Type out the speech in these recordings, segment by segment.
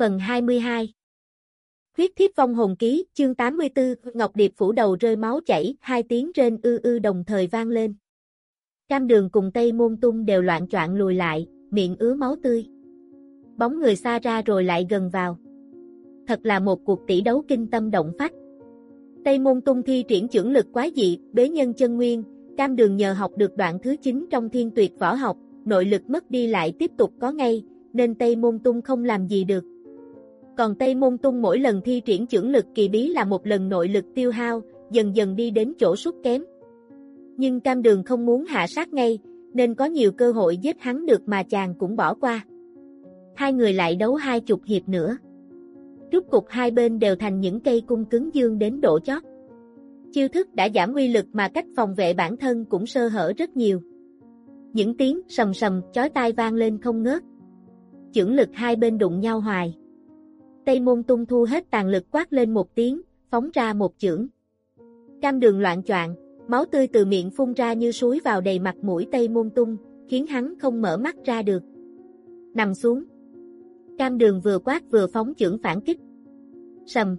Phần 22 Huyết thiếp vong hồn ký, chương 84, Ngọc Điệp phủ đầu rơi máu chảy, hai tiếng trên ư ư đồng thời vang lên. Cam đường cùng Tây Môn Tung đều loạn choạng lùi lại, miệng ứa máu tươi. Bóng người xa ra rồi lại gần vào. Thật là một cuộc tỷ đấu kinh tâm động phách. Tây Môn Tung thi triển trưởng lực quá dị, bế nhân chân nguyên, cam đường nhờ học được đoạn thứ 9 trong thiên tuyệt võ học, nội lực mất đi lại tiếp tục có ngay, nên Tây Môn Tung không làm gì được. Còn Tây Môn Tung mỗi lần thi triển trưởng lực kỳ bí là một lần nội lực tiêu hao, dần dần đi đến chỗ sút kém. Nhưng Cam Đường không muốn hạ sát ngay, nên có nhiều cơ hội giết hắn được mà chàng cũng bỏ qua. Hai người lại đấu hai chục hiệp nữa. Rút cục hai bên đều thành những cây cung cứng dương đến độ chót. Chiêu thức đã giảm uy lực mà cách phòng vệ bản thân cũng sơ hở rất nhiều. Những tiếng sầm sầm chói tai vang lên không ngớt. Chưởng lực hai bên đụng nhau hoài. Tây môn tung thu hết tàn lực quát lên một tiếng, phóng ra một chưởng. Cam đường loạn choạng, máu tươi từ miệng phun ra như suối vào đầy mặt mũi Tây môn tung, khiến hắn không mở mắt ra được. Nằm xuống. Cam đường vừa quát vừa phóng chưởng phản kích. Sầm.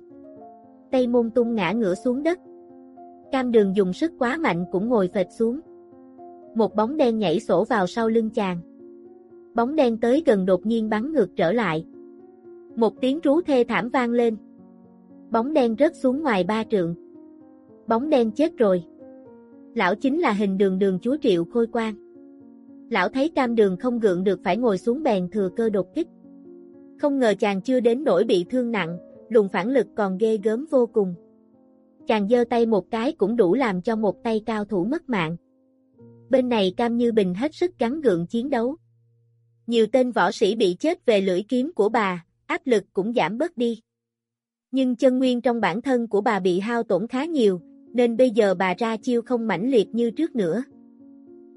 Tây môn tung ngã ngửa xuống đất. Cam đường dùng sức quá mạnh cũng ngồi phệt xuống. Một bóng đen nhảy sổ vào sau lưng chàng. Bóng đen tới gần đột nhiên bắn ngược trở lại. Một tiếng rú thê thảm vang lên. Bóng đen rớt xuống ngoài ba trượng. Bóng đen chết rồi. Lão chính là hình đường đường chúa triệu khôi quan. Lão thấy cam đường không gượng được phải ngồi xuống bèn thừa cơ đột kích. Không ngờ chàng chưa đến nỗi bị thương nặng, luồng phản lực còn ghê gớm vô cùng. Chàng giơ tay một cái cũng đủ làm cho một tay cao thủ mất mạng. Bên này Cam Như Bình hết sức gắn gượng chiến đấu. Nhiều tên võ sĩ bị chết về lưỡi kiếm của bà, áp lực cũng giảm bớt đi. Nhưng chân nguyên trong bản thân của bà bị hao tổn khá nhiều, nên bây giờ bà ra chiêu không mãnh liệt như trước nữa.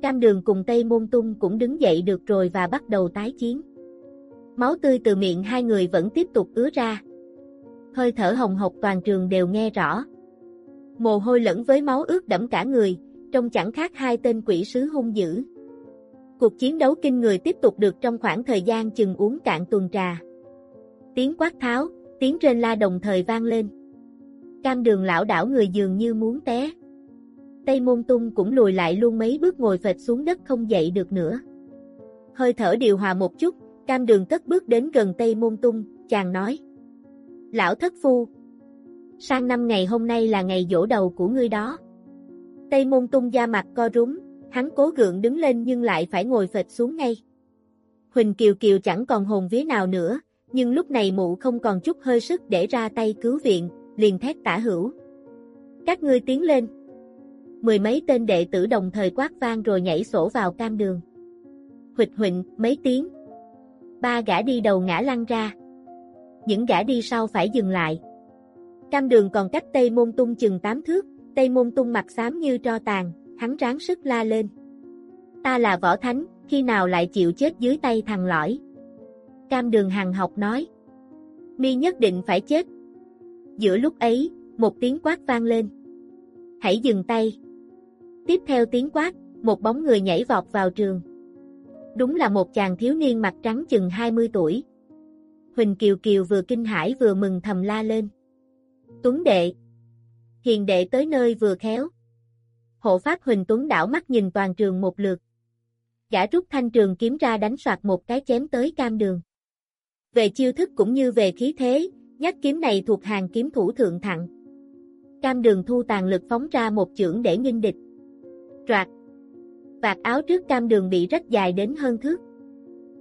Cam đường cùng Tây Môn Tung cũng đứng dậy được rồi và bắt đầu tái chiến. Máu tươi từ miệng hai người vẫn tiếp tục ứa ra. Hơi thở hồng hộc toàn trường đều nghe rõ. Mồ hôi lẫn với máu ướt đẫm cả người, trông chẳng khác hai tên quỷ sứ hung dữ. Cuộc chiến đấu kinh người tiếp tục được trong khoảng thời gian chừng uống cạn tuần trà tiếng quát tháo, tiếng trên la đồng thời vang lên. Cam đường lão đảo người dường như muốn té. Tây môn tung cũng lùi lại luôn mấy bước ngồi phệt xuống đất không dậy được nữa. Hơi thở điều hòa một chút, cam đường cất bước đến gần Tây môn tung, chàng nói. Lão thất phu. Sang năm ngày hôm nay là ngày dỗ đầu của ngươi đó. Tây môn tung da mặt co rúm, hắn cố gượng đứng lên nhưng lại phải ngồi phệt xuống ngay. Huỳnh Kiều Kiều chẳng còn hồn vía nào nữa, nhưng lúc này mụ không còn chút hơi sức để ra tay cứu viện, liền thét tả hữu. Các ngươi tiến lên. Mười mấy tên đệ tử đồng thời quát vang rồi nhảy sổ vào cam đường. Huỵch huỳnh, mấy tiếng. Ba gã đi đầu ngã lăn ra. Những gã đi sau phải dừng lại. Cam đường còn cách Tây Môn Tung chừng tám thước, Tây Môn Tung mặt xám như tro tàn, hắn ráng sức la lên. Ta là võ thánh, khi nào lại chịu chết dưới tay thằng lõi. Cam đường hàng học nói. Mi nhất định phải chết. Giữa lúc ấy, một tiếng quát vang lên. Hãy dừng tay. Tiếp theo tiếng quát, một bóng người nhảy vọt vào trường. Đúng là một chàng thiếu niên mặt trắng chừng 20 tuổi. Huỳnh Kiều Kiều vừa kinh hãi vừa mừng thầm la lên. Tuấn đệ. Hiền đệ tới nơi vừa khéo. Hộ pháp Huỳnh Tuấn đảo mắt nhìn toàn trường một lượt. Gã rút thanh trường kiếm ra đánh soạt một cái chém tới cam đường. Về chiêu thức cũng như về khí thế, nhát kiếm này thuộc hàng kiếm thủ thượng thặng. Cam đường thu tàn lực phóng ra một chưởng để nghinh địch. Troạt. Vạt áo trước cam đường bị rách dài đến hơn thước.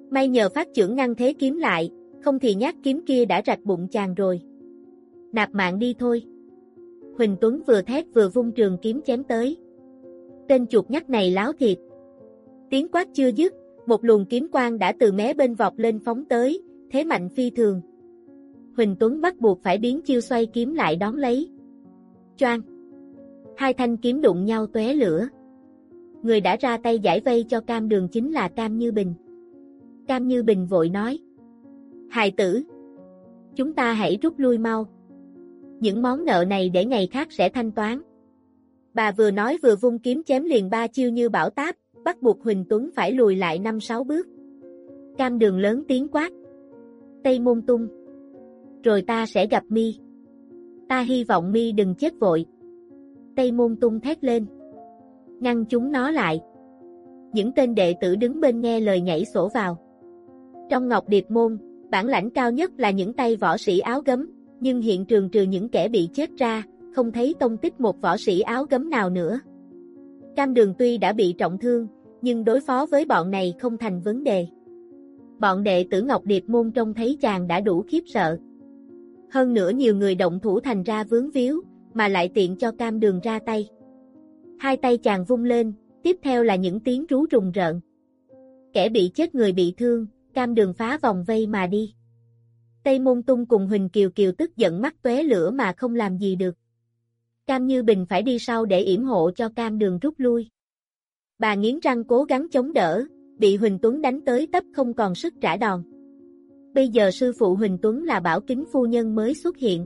May nhờ phát chưởng ngăn thế kiếm lại, không thì nhát kiếm kia đã rạch bụng chàng rồi. Nạp mạng đi thôi. Huỳnh Tuấn vừa thét vừa vung trường kiếm chém tới. Tên chuột nhắt này láo thiệt. Tiếng quát chưa dứt, một luồng kiếm quang đã từ mé bên vọt lên phóng tới, thế mạnh phi thường. Huỳnh Tuấn bắt buộc phải biến chiêu xoay kiếm lại đón lấy. Choang! Hai thanh kiếm đụng nhau tóe lửa. Người đã ra tay giải vây cho cam đường chính là Cam Như Bình. Cam Như Bình vội nói. Hài tử! Chúng ta hãy rút lui mau. Những món nợ này để ngày khác sẽ thanh toán. Bà vừa nói vừa vung kiếm chém liền ba chiêu như bảo táp, bắt buộc Huỳnh Tuấn phải lùi lại năm sáu bước. Cam đường lớn tiếng quát. Tây môn tung. Rồi ta sẽ gặp mi. Ta hy vọng mi đừng chết vội. Tây môn tung thét lên. Ngăn chúng nó lại. Những tên đệ tử đứng bên nghe lời nhảy sổ vào. Trong Ngọc Điệp Môn, bản lãnh cao nhất là những tay võ sĩ áo gấm, nhưng hiện trường trừ những kẻ bị chết ra, không thấy tông tích một võ sĩ áo gấm nào nữa. Cam đường tuy đã bị trọng thương, nhưng đối phó với bọn này không thành vấn đề. Bọn đệ tử Ngọc Điệp môn trông thấy chàng đã đủ khiếp sợ. Hơn nữa nhiều người động thủ thành ra vướng víu, mà lại tiện cho cam đường ra tay. Hai tay chàng vung lên, tiếp theo là những tiếng rú rùng rợn. Kẻ bị chết người bị thương, cam đường phá vòng vây mà đi. Tây Môn Tung cùng Huỳnh Kiều Kiều tức giận mắt tuế lửa mà không làm gì được. Cam Như Bình phải đi sau để yểm hộ cho cam đường rút lui. Bà nghiến răng cố gắng chống đỡ, bị Huỳnh Tuấn đánh tới tấp không còn sức trả đòn. Bây giờ sư phụ Huỳnh Tuấn là bảo kính phu nhân mới xuất hiện.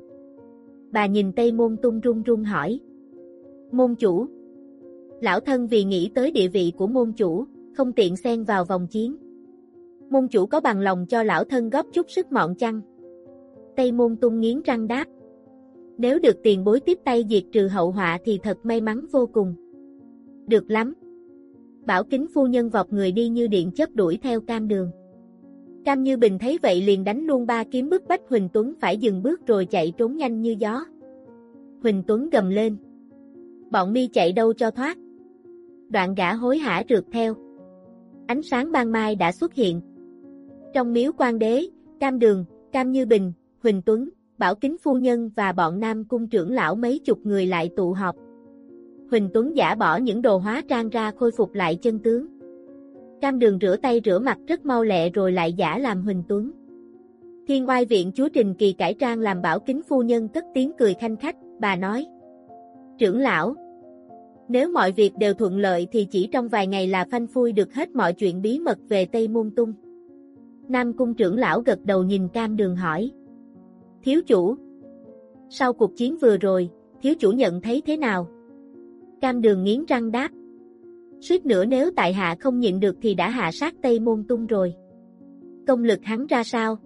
Bà nhìn Tây Môn Tung run run hỏi. Môn chủ. Lão thân vì nghĩ tới địa vị của môn chủ, không tiện xen vào vòng chiến. Môn chủ có bằng lòng cho lão thân góp chút sức mọn chăng? Tây Môn Tung nghiến răng đáp. Nếu được tiền bối tiếp tay diệt trừ hậu họa thì thật may mắn vô cùng. Được lắm. Bảo kính phu nhân vọt người đi như điện chớp đuổi theo cam đường. Cam Như Bình thấy vậy liền đánh luôn ba kiếm bức bách Huỳnh Tuấn phải dừng bước rồi chạy trốn nhanh như gió. Huỳnh Tuấn gầm lên. Bọn mi chạy đâu cho thoát. Đoạn gã hối hả rượt theo. Ánh sáng ban mai đã xuất hiện. Trong miếu quan đế, Cam Đường, Cam Như Bình, Huỳnh Tuấn, Bảo Kính Phu Nhân và bọn nam cung trưởng lão mấy chục người lại tụ họp. Huỳnh Tuấn giả bỏ những đồ hóa trang ra khôi phục lại chân tướng. Cam đường rửa tay rửa mặt rất mau lẹ rồi lại giả làm Huỳnh Tuấn. Thiên oai viện chúa Trình Kỳ cải trang làm bảo kính phu nhân cất tiếng cười khanh khách, bà nói. Trưởng lão, nếu mọi việc đều thuận lợi thì chỉ trong vài ngày là phanh phui được hết mọi chuyện bí mật về Tây Môn Tung. Nam cung trưởng lão gật đầu nhìn cam đường hỏi. Thiếu chủ. Sau cuộc chiến vừa rồi, thiếu chủ nhận thấy thế nào? Cam đường nghiến răng đáp. Suýt nữa nếu tại hạ không nhịn được thì đã hạ sát Tây Môn Tung rồi. Công lực hắn ra sao?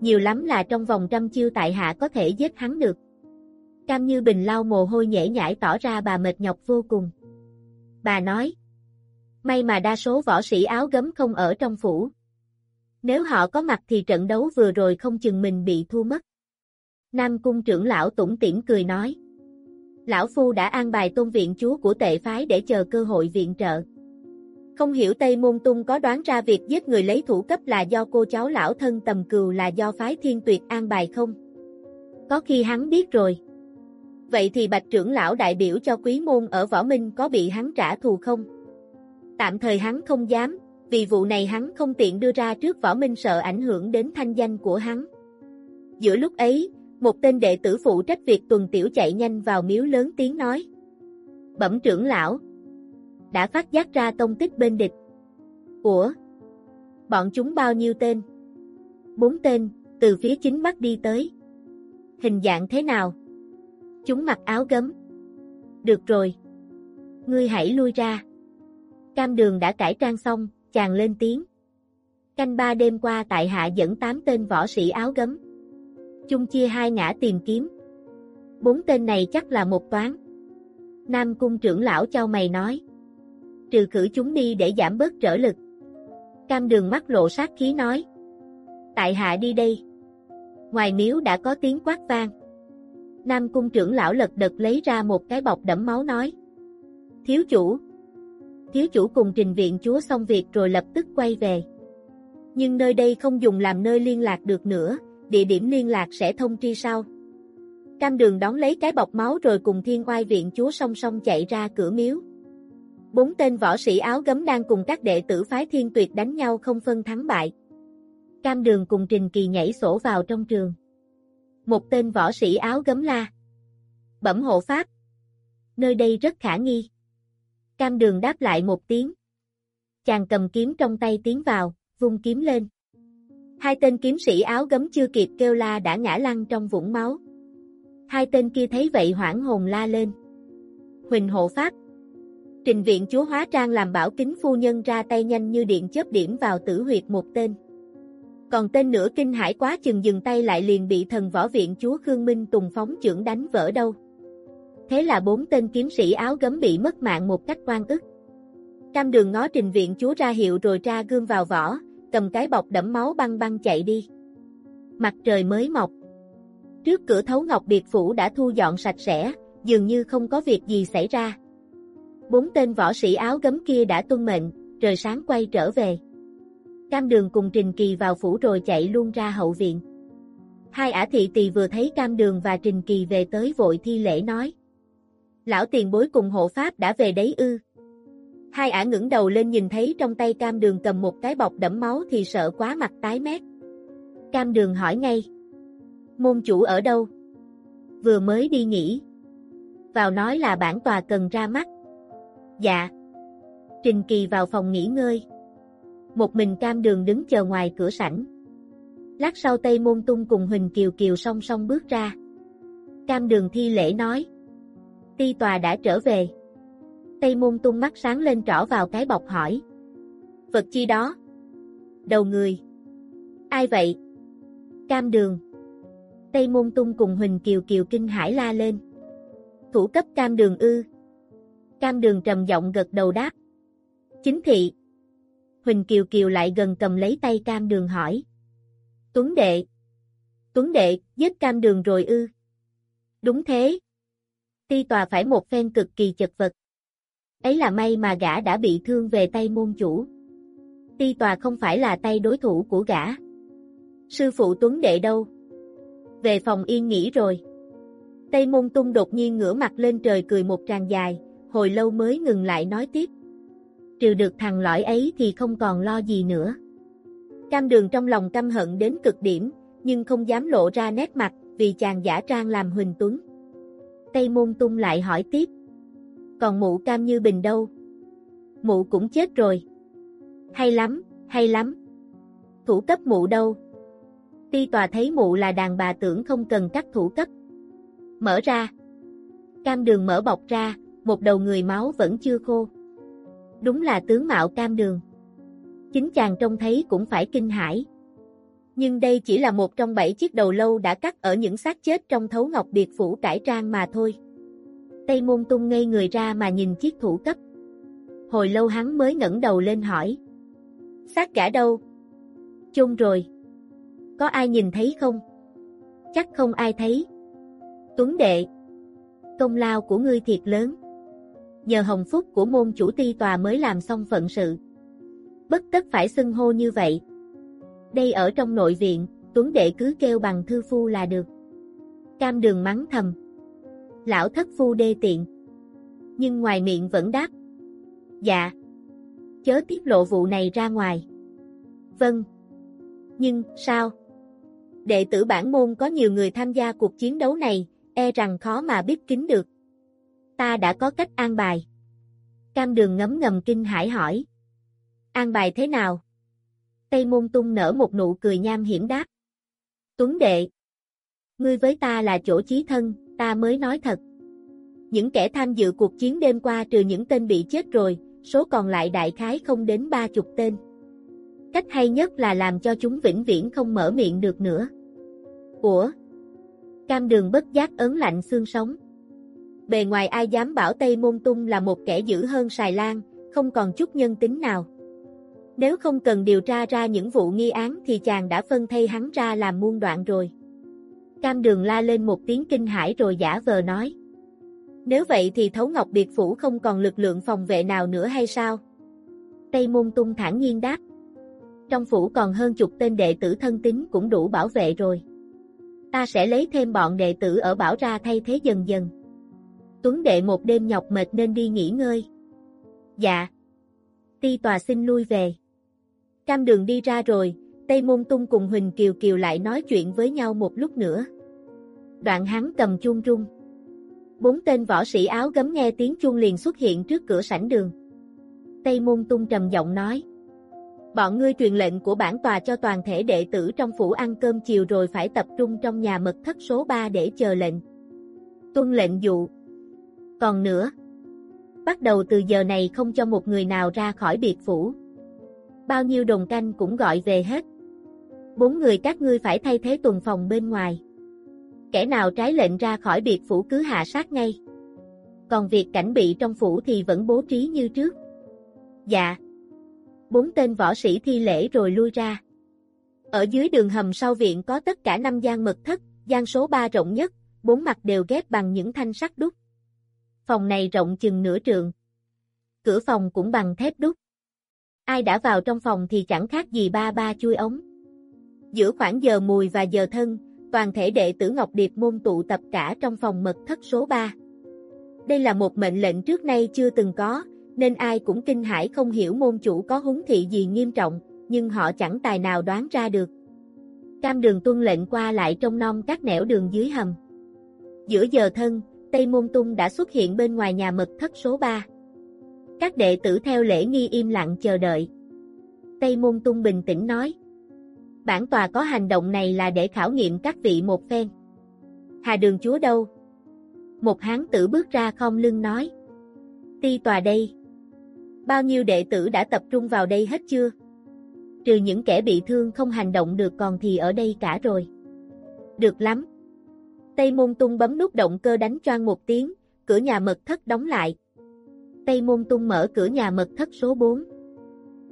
Nhiều lắm là trong vòng trăm chiêu tại hạ có thể giết hắn được. Cam Như Bình lau mồ hôi nhễ nhãi tỏ ra bà mệt nhọc vô cùng. Bà nói. May mà đa số võ sĩ áo gấm không ở trong phủ. Nếu họ có mặt thì trận đấu vừa rồi không chừng mình bị thua mất. Nam cung trưởng lão tủng tiễn cười nói. Lão Phu đã an bài tôn viện chúa của tệ phái để chờ cơ hội viện trợ. Không hiểu Tây Môn Tung có đoán ra việc giết người lấy thủ cấp là do cô cháu lão thân tầm cừu là do phái thiên tuyệt an bài không? Có khi hắn biết rồi. Vậy thì bạch trưởng lão đại biểu cho quý môn ở Võ Minh có bị hắn trả thù không? Tạm thời hắn không dám, vì vụ này hắn không tiện đưa ra trước Võ Minh sợ ảnh hưởng đến thanh danh của hắn. Giữa lúc ấy, một tên đệ tử phụ trách việc tuần tiểu chạy nhanh vào miếu lớn tiếng nói. Bẩm trưởng lão. Đã phát giác ra tông tích bên địch. Ủa? Bọn chúng bao nhiêu tên? Bốn tên, từ phía chính bắc đi tới. Hình dạng thế nào? Chúng mặc áo gấm. Được rồi. Ngươi hãy lui ra. Cam đường đã cải trang xong, chàng lên tiếng. Canh ba đêm qua tại hạ dẫn tám tên võ sĩ áo gấm chung chia hai ngã tìm kiếm. Bốn tên này chắc là một toán. Nam cung trưởng lão cho mày nói. Trừ khử chúng đi để giảm bớt trở lực. Cam đường mắt lộ sát khí nói. Tại hạ đi đây. Ngoài miếu đã có tiếng quát vang. Nam cung trưởng lão lật đật lấy ra một cái bọc đẫm máu nói. Thiếu chủ. Thiếu chủ cùng trình viện chúa xong việc rồi lập tức quay về. Nhưng nơi đây không dùng làm nơi liên lạc được nữa, địa điểm liên lạc sẽ thông tri sau. Cam đường đón lấy cái bọc máu rồi cùng thiên oai viện chúa song song chạy ra cửa miếu. Bốn tên võ sĩ áo gấm đang cùng các đệ tử phái thiên tuyệt đánh nhau không phân thắng bại. Cam đường cùng Trình Kỳ nhảy sổ vào trong trường. Một tên võ sĩ áo gấm la. Bẩm hộ pháp. Nơi đây rất khả nghi. Cam đường đáp lại một tiếng. Chàng cầm kiếm trong tay tiến vào, vung kiếm lên. Hai tên kiếm sĩ áo gấm chưa kịp kêu la đã ngã lăn trong vũng máu. Hai tên kia thấy vậy hoảng hồn la lên. Huỳnh hộ pháp. Trình viện chúa hóa trang làm bảo kính phu nhân ra tay nhanh như điện chớp điểm vào tử huyệt một tên. Còn tên nửa kinh hải quá chừng dừng tay lại liền bị thần võ viện chúa Khương Minh Tùng phóng trưởng đánh vỡ đâu. Thế là bốn tên kiếm sĩ áo gấm bị mất mạng một cách quan ức. Cam đường ngó trình viện chúa ra hiệu rồi ra gương vào vỏ, cầm cái bọc đẫm máu băng băng chạy đi. Mặt trời mới mọc. Trước cửa thấu ngọc biệt phủ đã thu dọn sạch sẽ, dường như không có việc gì xảy ra. Bốn tên võ sĩ áo gấm kia đã tuân mệnh, trời sáng quay trở về. Cam đường cùng Trình Kỳ vào phủ rồi chạy luôn ra hậu viện. Hai ả thị tỳ vừa thấy Cam đường và Trình Kỳ về tới vội thi lễ nói. Lão tiền bối cùng hộ pháp đã về đấy ư. Hai ả ngẩng đầu lên nhìn thấy trong tay Cam đường cầm một cái bọc đẫm máu thì sợ quá mặt tái mét. Cam đường hỏi ngay. Môn chủ ở đâu? Vừa mới đi nghỉ. Vào nói là bản tòa cần ra mắt. Dạ. Trình Kỳ vào phòng nghỉ ngơi. Một mình cam đường đứng chờ ngoài cửa sảnh. Lát sau Tây Môn Tung cùng Huỳnh Kiều Kiều song song bước ra. Cam đường thi lễ nói. Ti tòa đã trở về. Tây Môn Tung mắt sáng lên trỏ vào cái bọc hỏi. Vật chi đó? Đầu người. Ai vậy? Cam đường. Tây Môn Tung cùng Huỳnh Kiều Kiều kinh hải la lên. Thủ cấp cam đường ư. Cam đường trầm giọng gật đầu đáp. Chính thị. Huỳnh Kiều Kiều lại gần cầm lấy tay cam đường hỏi. Tuấn đệ. Tuấn đệ, giết cam đường rồi ư. Đúng thế. Ti tòa phải một phen cực kỳ chật vật. Ấy là may mà gã đã bị thương về tay môn chủ. Ti tòa không phải là tay đối thủ của gã. Sư phụ Tuấn đệ đâu? Về phòng yên nghỉ rồi. Tây môn tung đột nhiên ngửa mặt lên trời cười một tràng dài, hồi lâu mới ngừng lại nói tiếp. Trừ được thằng lõi ấy thì không còn lo gì nữa. Cam đường trong lòng căm hận đến cực điểm, nhưng không dám lộ ra nét mặt, vì chàng giả trang làm Huỳnh Tuấn. Tây môn tung lại hỏi tiếp. Còn mụ cam như bình đâu? Mụ cũng chết rồi. Hay lắm, hay lắm. Thủ cấp mụ đâu? Ti tòa thấy mụ là đàn bà tưởng không cần cắt thủ cấp. Mở ra. Cam đường mở bọc ra, một đầu người máu vẫn chưa khô. Đúng là tướng mạo cam đường. Chính chàng trông thấy cũng phải kinh hãi. Nhưng đây chỉ là một trong bảy chiếc đầu lâu đã cắt ở những xác chết trong thấu ngọc biệt phủ cải trang mà thôi. Tây môn tung ngây người ra mà nhìn chiếc thủ cấp. Hồi lâu hắn mới ngẩng đầu lên hỏi. Xác cả đâu? Chôn rồi. Có ai nhìn thấy không? Chắc không ai thấy. Tuấn đệ. Công lao của ngươi thiệt lớn nhờ hồng phúc của môn chủ ti tòa mới làm xong phận sự. Bất tất phải xưng hô như vậy. Đây ở trong nội viện, Tuấn Đệ cứ kêu bằng thư phu là được. Cam đường mắng thầm. Lão thất phu đê tiện. Nhưng ngoài miệng vẫn đáp. Dạ. Chớ tiết lộ vụ này ra ngoài. Vâng. Nhưng, sao? Đệ tử bản môn có nhiều người tham gia cuộc chiến đấu này, e rằng khó mà biết kín được ta đã có cách an bài. Cam đường ngấm ngầm kinh hải hỏi. An bài thế nào? Tây môn tung nở một nụ cười nham hiểm đáp. Tuấn đệ. Ngươi với ta là chỗ chí thân, ta mới nói thật. Những kẻ tham dự cuộc chiến đêm qua trừ những tên bị chết rồi, số còn lại đại khái không đến ba chục tên. Cách hay nhất là làm cho chúng vĩnh viễn không mở miệng được nữa. Ủa? Cam đường bất giác ấn lạnh xương sống bề ngoài ai dám bảo Tây Môn Tung là một kẻ dữ hơn Sài Lan, không còn chút nhân tính nào. Nếu không cần điều tra ra những vụ nghi án thì chàng đã phân thay hắn ra làm muôn đoạn rồi. Cam đường la lên một tiếng kinh hãi rồi giả vờ nói. Nếu vậy thì Thấu Ngọc Biệt Phủ không còn lực lượng phòng vệ nào nữa hay sao? Tây Môn Tung thản nhiên đáp. Trong phủ còn hơn chục tên đệ tử thân tín cũng đủ bảo vệ rồi. Ta sẽ lấy thêm bọn đệ tử ở bảo ra thay thế dần dần. Tuấn đệ một đêm nhọc mệt nên đi nghỉ ngơi. Dạ. Ti tòa xin lui về. Cam đường đi ra rồi, Tây Môn Tung cùng Huỳnh Kiều Kiều lại nói chuyện với nhau một lúc nữa. Đoạn hắn cầm chuông trung. Bốn tên võ sĩ áo gấm nghe tiếng chuông liền xuất hiện trước cửa sảnh đường. Tây Môn Tung trầm giọng nói. Bọn ngươi truyền lệnh của bản tòa cho toàn thể đệ tử trong phủ ăn cơm chiều rồi phải tập trung trong nhà mật thất số 3 để chờ lệnh. Tuân lệnh dụ. Còn nữa, bắt đầu từ giờ này không cho một người nào ra khỏi biệt phủ. Bao nhiêu đồng canh cũng gọi về hết. Bốn người các ngươi phải thay thế tuần phòng bên ngoài. Kẻ nào trái lệnh ra khỏi biệt phủ cứ hạ sát ngay. Còn việc cảnh bị trong phủ thì vẫn bố trí như trước. Dạ. Bốn tên võ sĩ thi lễ rồi lui ra. Ở dưới đường hầm sau viện có tất cả năm gian mật thất, gian số 3 rộng nhất, bốn mặt đều ghép bằng những thanh sắt đúc. Phòng này rộng chừng nửa trường. Cửa phòng cũng bằng thép đúc. Ai đã vào trong phòng thì chẳng khác gì ba ba chui ống. Giữa khoảng giờ mùi và giờ thân, toàn thể đệ tử Ngọc Điệp môn tụ tập cả trong phòng mật thất số 3. Đây là một mệnh lệnh trước nay chưa từng có, nên ai cũng kinh hãi không hiểu môn chủ có húng thị gì nghiêm trọng, nhưng họ chẳng tài nào đoán ra được. Cam đường tuân lệnh qua lại trong non các nẻo đường dưới hầm. Giữa giờ thân, Tây Môn Tung đã xuất hiện bên ngoài nhà mật thất số 3. Các đệ tử theo lễ nghi im lặng chờ đợi. Tây Môn Tung bình tĩnh nói. Bản tòa có hành động này là để khảo nghiệm các vị một phen. Hà đường chúa đâu? Một hán tử bước ra không lưng nói. Ti tòa đây. Bao nhiêu đệ tử đã tập trung vào đây hết chưa? Trừ những kẻ bị thương không hành động được còn thì ở đây cả rồi. Được lắm. Tây Môn Tung bấm nút động cơ đánh choang một tiếng, cửa nhà mật thất đóng lại. Tây Môn Tung mở cửa nhà mật thất số 4.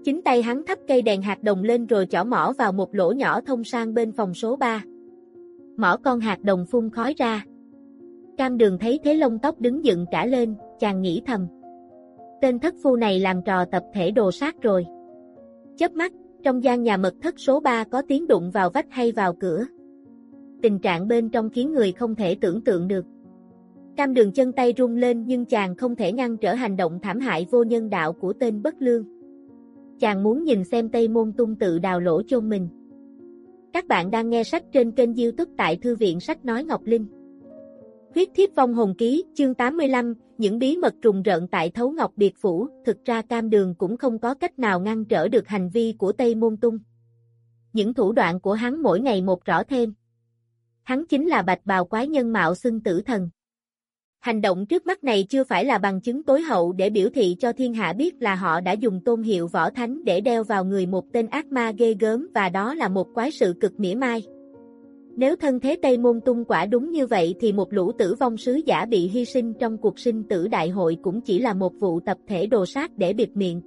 Chính tay hắn thắp cây đèn hạt đồng lên rồi chỏ mỏ vào một lỗ nhỏ thông sang bên phòng số 3. Mỏ con hạt đồng phun khói ra. Cam đường thấy thế lông tóc đứng dựng cả lên, chàng nghĩ thầm. Tên thất phu này làm trò tập thể đồ sát rồi. Chớp mắt, trong gian nhà mật thất số 3 có tiếng đụng vào vách hay vào cửa. Tình trạng bên trong khiến người không thể tưởng tượng được. Cam đường chân tay rung lên nhưng chàng không thể ngăn trở hành động thảm hại vô nhân đạo của tên bất lương. Chàng muốn nhìn xem Tây Môn Tung tự đào lỗ chôn mình. Các bạn đang nghe sách trên kênh youtube tại Thư viện Sách Nói Ngọc Linh. Huyết thiếp vong hồn ký, chương 85, những bí mật trùng rợn tại Thấu Ngọc Biệt Phủ, thực ra cam đường cũng không có cách nào ngăn trở được hành vi của Tây Môn Tung. Những thủ đoạn của hắn mỗi ngày một rõ thêm. Hắn chính là bạch bào quái nhân mạo xưng tử thần. Hành động trước mắt này chưa phải là bằng chứng tối hậu để biểu thị cho thiên hạ biết là họ đã dùng tôn hiệu võ thánh để đeo vào người một tên ác ma ghê gớm và đó là một quái sự cực mỉa mai. Nếu thân thế Tây Môn Tung quả đúng như vậy thì một lũ tử vong sứ giả bị hy sinh trong cuộc sinh tử đại hội cũng chỉ là một vụ tập thể đồ sát để biệt miệng.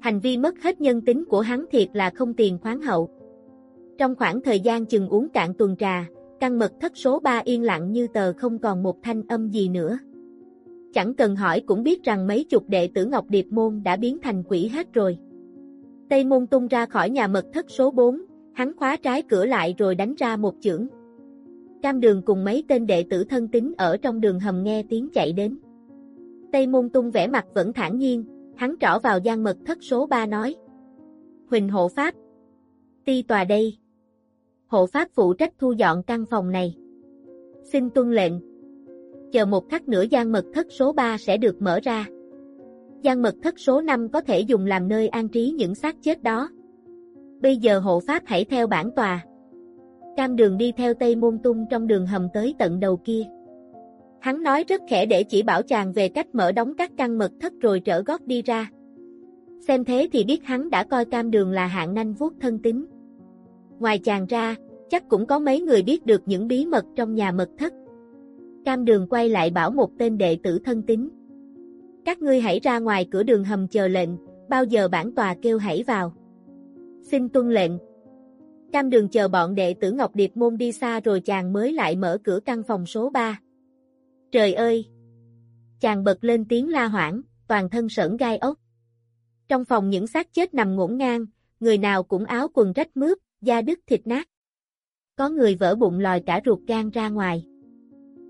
Hành vi mất hết nhân tính của hắn thiệt là không tiền khoáng hậu. Trong khoảng thời gian chừng uống cạn tuần trà, căn mật thất số 3 yên lặng như tờ không còn một thanh âm gì nữa. Chẳng cần hỏi cũng biết rằng mấy chục đệ tử Ngọc Điệp Môn đã biến thành quỷ hết rồi. Tây Môn tung ra khỏi nhà mật thất số 4, hắn khóa trái cửa lại rồi đánh ra một chưởng. Cam đường cùng mấy tên đệ tử thân tín ở trong đường hầm nghe tiếng chạy đến. Tây Môn tung vẻ mặt vẫn thản nhiên, hắn trỏ vào gian mật thất số 3 nói. Huỳnh hộ pháp. Ti tòa đây hộ pháp phụ trách thu dọn căn phòng này. Xin tuân lệnh. Chờ một khắc nữa gian mật thất số 3 sẽ được mở ra. Gian mật thất số 5 có thể dùng làm nơi an trí những xác chết đó. Bây giờ hộ pháp hãy theo bản tòa. Cam đường đi theo Tây Môn Tung trong đường hầm tới tận đầu kia. Hắn nói rất khẽ để chỉ bảo chàng về cách mở đóng các căn mật thất rồi trở gót đi ra. Xem thế thì biết hắn đã coi cam đường là hạng nanh vuốt thân tính. Ngoài chàng ra, chắc cũng có mấy người biết được những bí mật trong nhà mật thất. Cam đường quay lại bảo một tên đệ tử thân tín. Các ngươi hãy ra ngoài cửa đường hầm chờ lệnh, bao giờ bản tòa kêu hãy vào. Xin tuân lệnh. Cam đường chờ bọn đệ tử Ngọc Điệp Môn đi xa rồi chàng mới lại mở cửa căn phòng số 3. Trời ơi! Chàng bật lên tiếng la hoảng, toàn thân sởn gai ốc. Trong phòng những xác chết nằm ngổn ngang, người nào cũng áo quần rách mướp, da đứt thịt nát. Có người vỡ bụng lòi cả ruột gan ra ngoài.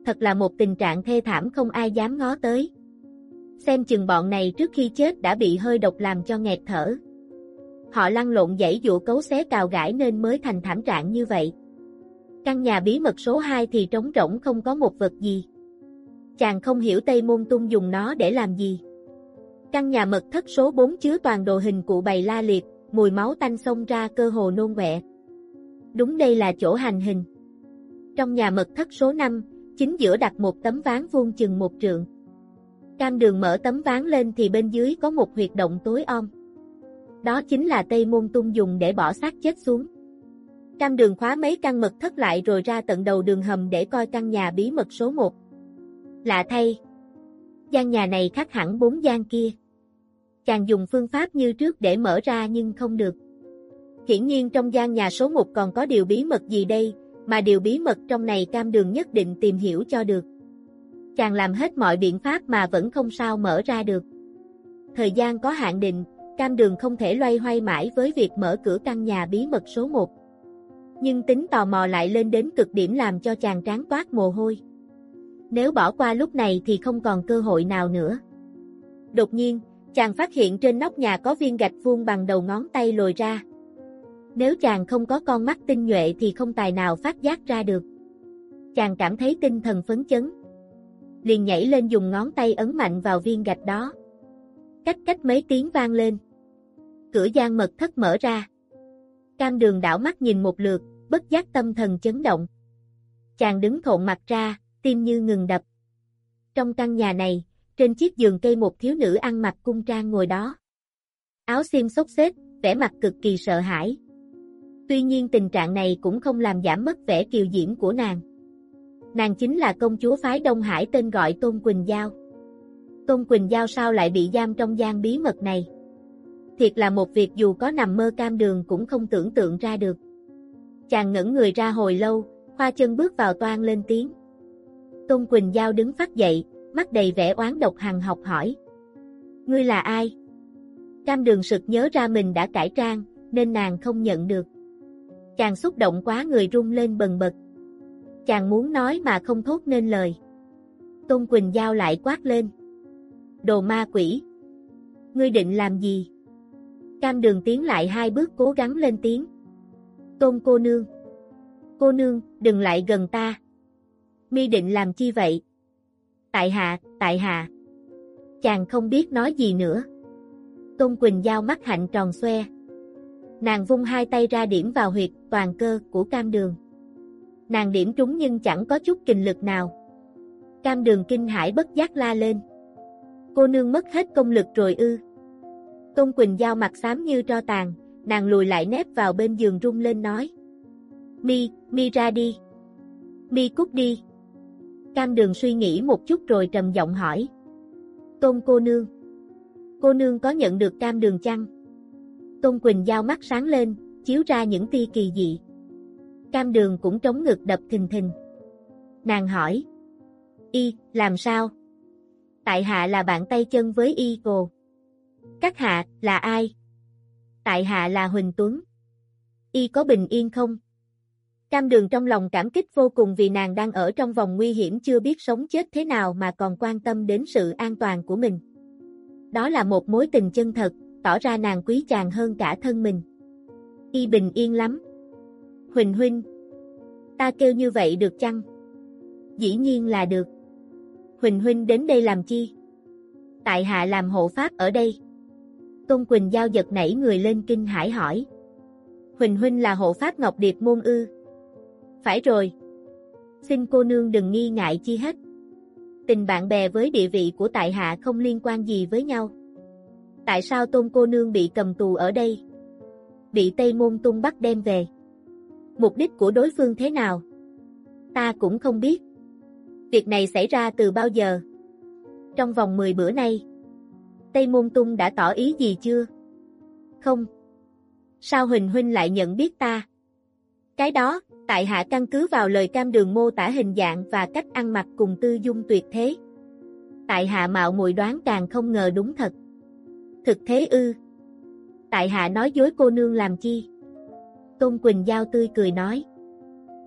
Thật là một tình trạng thê thảm không ai dám ngó tới. Xem chừng bọn này trước khi chết đã bị hơi độc làm cho nghẹt thở. Họ lăn lộn dãy dụ cấu xé cào gãi nên mới thành thảm trạng như vậy. Căn nhà bí mật số 2 thì trống rỗng không có một vật gì. Chàng không hiểu Tây Môn Tung dùng nó để làm gì. Căn nhà mật thất số 4 chứa toàn đồ hình cụ bày la liệt, mùi máu tanh xông ra cơ hồ nôn quẹ. Đúng đây là chỗ hành hình. Trong nhà mật thất số 5, chính giữa đặt một tấm ván vuông chừng một trượng. Cam đường mở tấm ván lên thì bên dưới có một huyệt động tối om. Đó chính là Tây Môn Tung dùng để bỏ xác chết xuống. Cam đường khóa mấy căn mật thất lại rồi ra tận đầu đường hầm để coi căn nhà bí mật số 1. Lạ thay. gian nhà này khác hẳn bốn gian kia. Chàng dùng phương pháp như trước để mở ra nhưng không được. Hiển nhiên trong gian nhà số 1 còn có điều bí mật gì đây, mà điều bí mật trong này cam đường nhất định tìm hiểu cho được. Chàng làm hết mọi biện pháp mà vẫn không sao mở ra được. Thời gian có hạn định, cam đường không thể loay hoay mãi với việc mở cửa căn nhà bí mật số 1. Nhưng tính tò mò lại lên đến cực điểm làm cho chàng tráng toát mồ hôi. Nếu bỏ qua lúc này thì không còn cơ hội nào nữa. Đột nhiên, chàng phát hiện trên nóc nhà có viên gạch vuông bằng đầu ngón tay lồi ra. Nếu chàng không có con mắt tinh nhuệ thì không tài nào phát giác ra được. Chàng cảm thấy tinh thần phấn chấn. Liền nhảy lên dùng ngón tay ấn mạnh vào viên gạch đó. Cách cách mấy tiếng vang lên. Cửa gian mật thất mở ra. Cam đường đảo mắt nhìn một lượt, bất giác tâm thần chấn động. Chàng đứng thộn mặt ra, tim như ngừng đập. Trong căn nhà này, trên chiếc giường cây một thiếu nữ ăn mặc cung trang ngồi đó. Áo xiêm xốc xếp, vẻ mặt cực kỳ sợ hãi. Tuy nhiên tình trạng này cũng không làm giảm mất vẻ kiều diễm của nàng. Nàng chính là công chúa phái Đông Hải tên gọi Tôn Quỳnh Giao. Tôn Quỳnh Giao sao lại bị giam trong gian bí mật này? Thiệt là một việc dù có nằm mơ cam đường cũng không tưởng tượng ra được. Chàng ngẩn người ra hồi lâu, khoa chân bước vào toan lên tiếng. Tôn Quỳnh Giao đứng phát dậy, mắt đầy vẻ oán độc hằng học hỏi. Ngươi là ai? Cam đường sực nhớ ra mình đã cải trang, nên nàng không nhận được. Chàng xúc động quá người rung lên bần bật. Chàng muốn nói mà không thốt nên lời. Tôn Quỳnh Giao lại quát lên. Đồ ma quỷ! Ngươi định làm gì? Cam đường tiến lại hai bước cố gắng lên tiếng. Tôn cô nương! Cô nương, đừng lại gần ta! Mi định làm chi vậy? Tại hạ, tại hạ! Chàng không biết nói gì nữa. Tôn Quỳnh Giao mắt hạnh tròn xoe. Nàng vung hai tay ra điểm vào huyệt toàn cơ của cam đường. Nàng điểm trúng nhưng chẳng có chút kinh lực nào. Cam đường kinh hải bất giác la lên. Cô nương mất hết công lực rồi ư. Tôn Quỳnh Giao mặt xám như tro tàn, nàng lùi lại nép vào bên giường rung lên nói. Mi, Mi ra đi. Mi cút đi. Cam đường suy nghĩ một chút rồi trầm giọng hỏi. Tôn cô nương. Cô nương có nhận được cam đường chăng? Tôn Quỳnh Giao mắt sáng lên, chiếu ra những tia kỳ dị. Cam đường cũng trống ngực đập thình thình. Nàng hỏi. Y, làm sao? Tại hạ là bạn tay chân với Y cô. Các hạ, là ai? Tại hạ là Huỳnh Tuấn. Y có bình yên không? Cam đường trong lòng cảm kích vô cùng vì nàng đang ở trong vòng nguy hiểm chưa biết sống chết thế nào mà còn quan tâm đến sự an toàn của mình. Đó là một mối tình chân thật, tỏ ra nàng quý chàng hơn cả thân mình. Y bình yên lắm. Huỳnh huynh. Ta kêu như vậy được chăng? Dĩ nhiên là được. Huỳnh huynh đến đây làm chi? Tại hạ làm hộ pháp ở đây. Tôn Quỳnh giao giật nảy người lên kinh hải hỏi. Huỳnh huynh là hộ pháp Ngọc Điệp môn ư? Phải rồi. Xin cô nương đừng nghi ngại chi hết. Tình bạn bè với địa vị của tại hạ không liên quan gì với nhau. Tại sao tôn cô nương bị cầm tù ở đây? Bị Tây Môn Tung bắt đem về. Mục đích của đối phương thế nào? Ta cũng không biết. Việc này xảy ra từ bao giờ? Trong vòng 10 bữa nay. Tây Môn Tung đã tỏ ý gì chưa? Không. Sao Huỳnh Huynh lại nhận biết ta? Cái đó, tại hạ căn cứ vào lời cam đường mô tả hình dạng và cách ăn mặc cùng tư dung tuyệt thế. Tại hạ mạo muội đoán càng không ngờ đúng thật. Thực thế ư? Tại hạ nói dối cô nương làm chi? Tôn Quỳnh Giao tươi cười nói.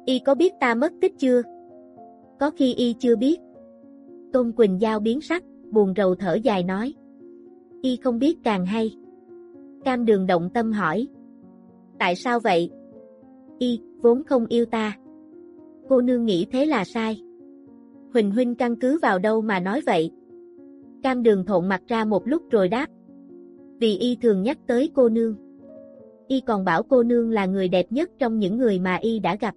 Y có biết ta mất tích chưa? Có khi y chưa biết. Tôn Quỳnh Giao biến sắc, buồn rầu thở dài nói. Y không biết càng hay. Cam đường động tâm hỏi. Tại sao vậy? Y, vốn không yêu ta. Cô nương nghĩ thế là sai. Huỳnh Huynh căn cứ vào đâu mà nói vậy? Cam đường thộn mặt ra một lúc rồi đáp. Vì Y thường nhắc tới cô nương. Y còn bảo cô nương là người đẹp nhất trong những người mà Y đã gặp.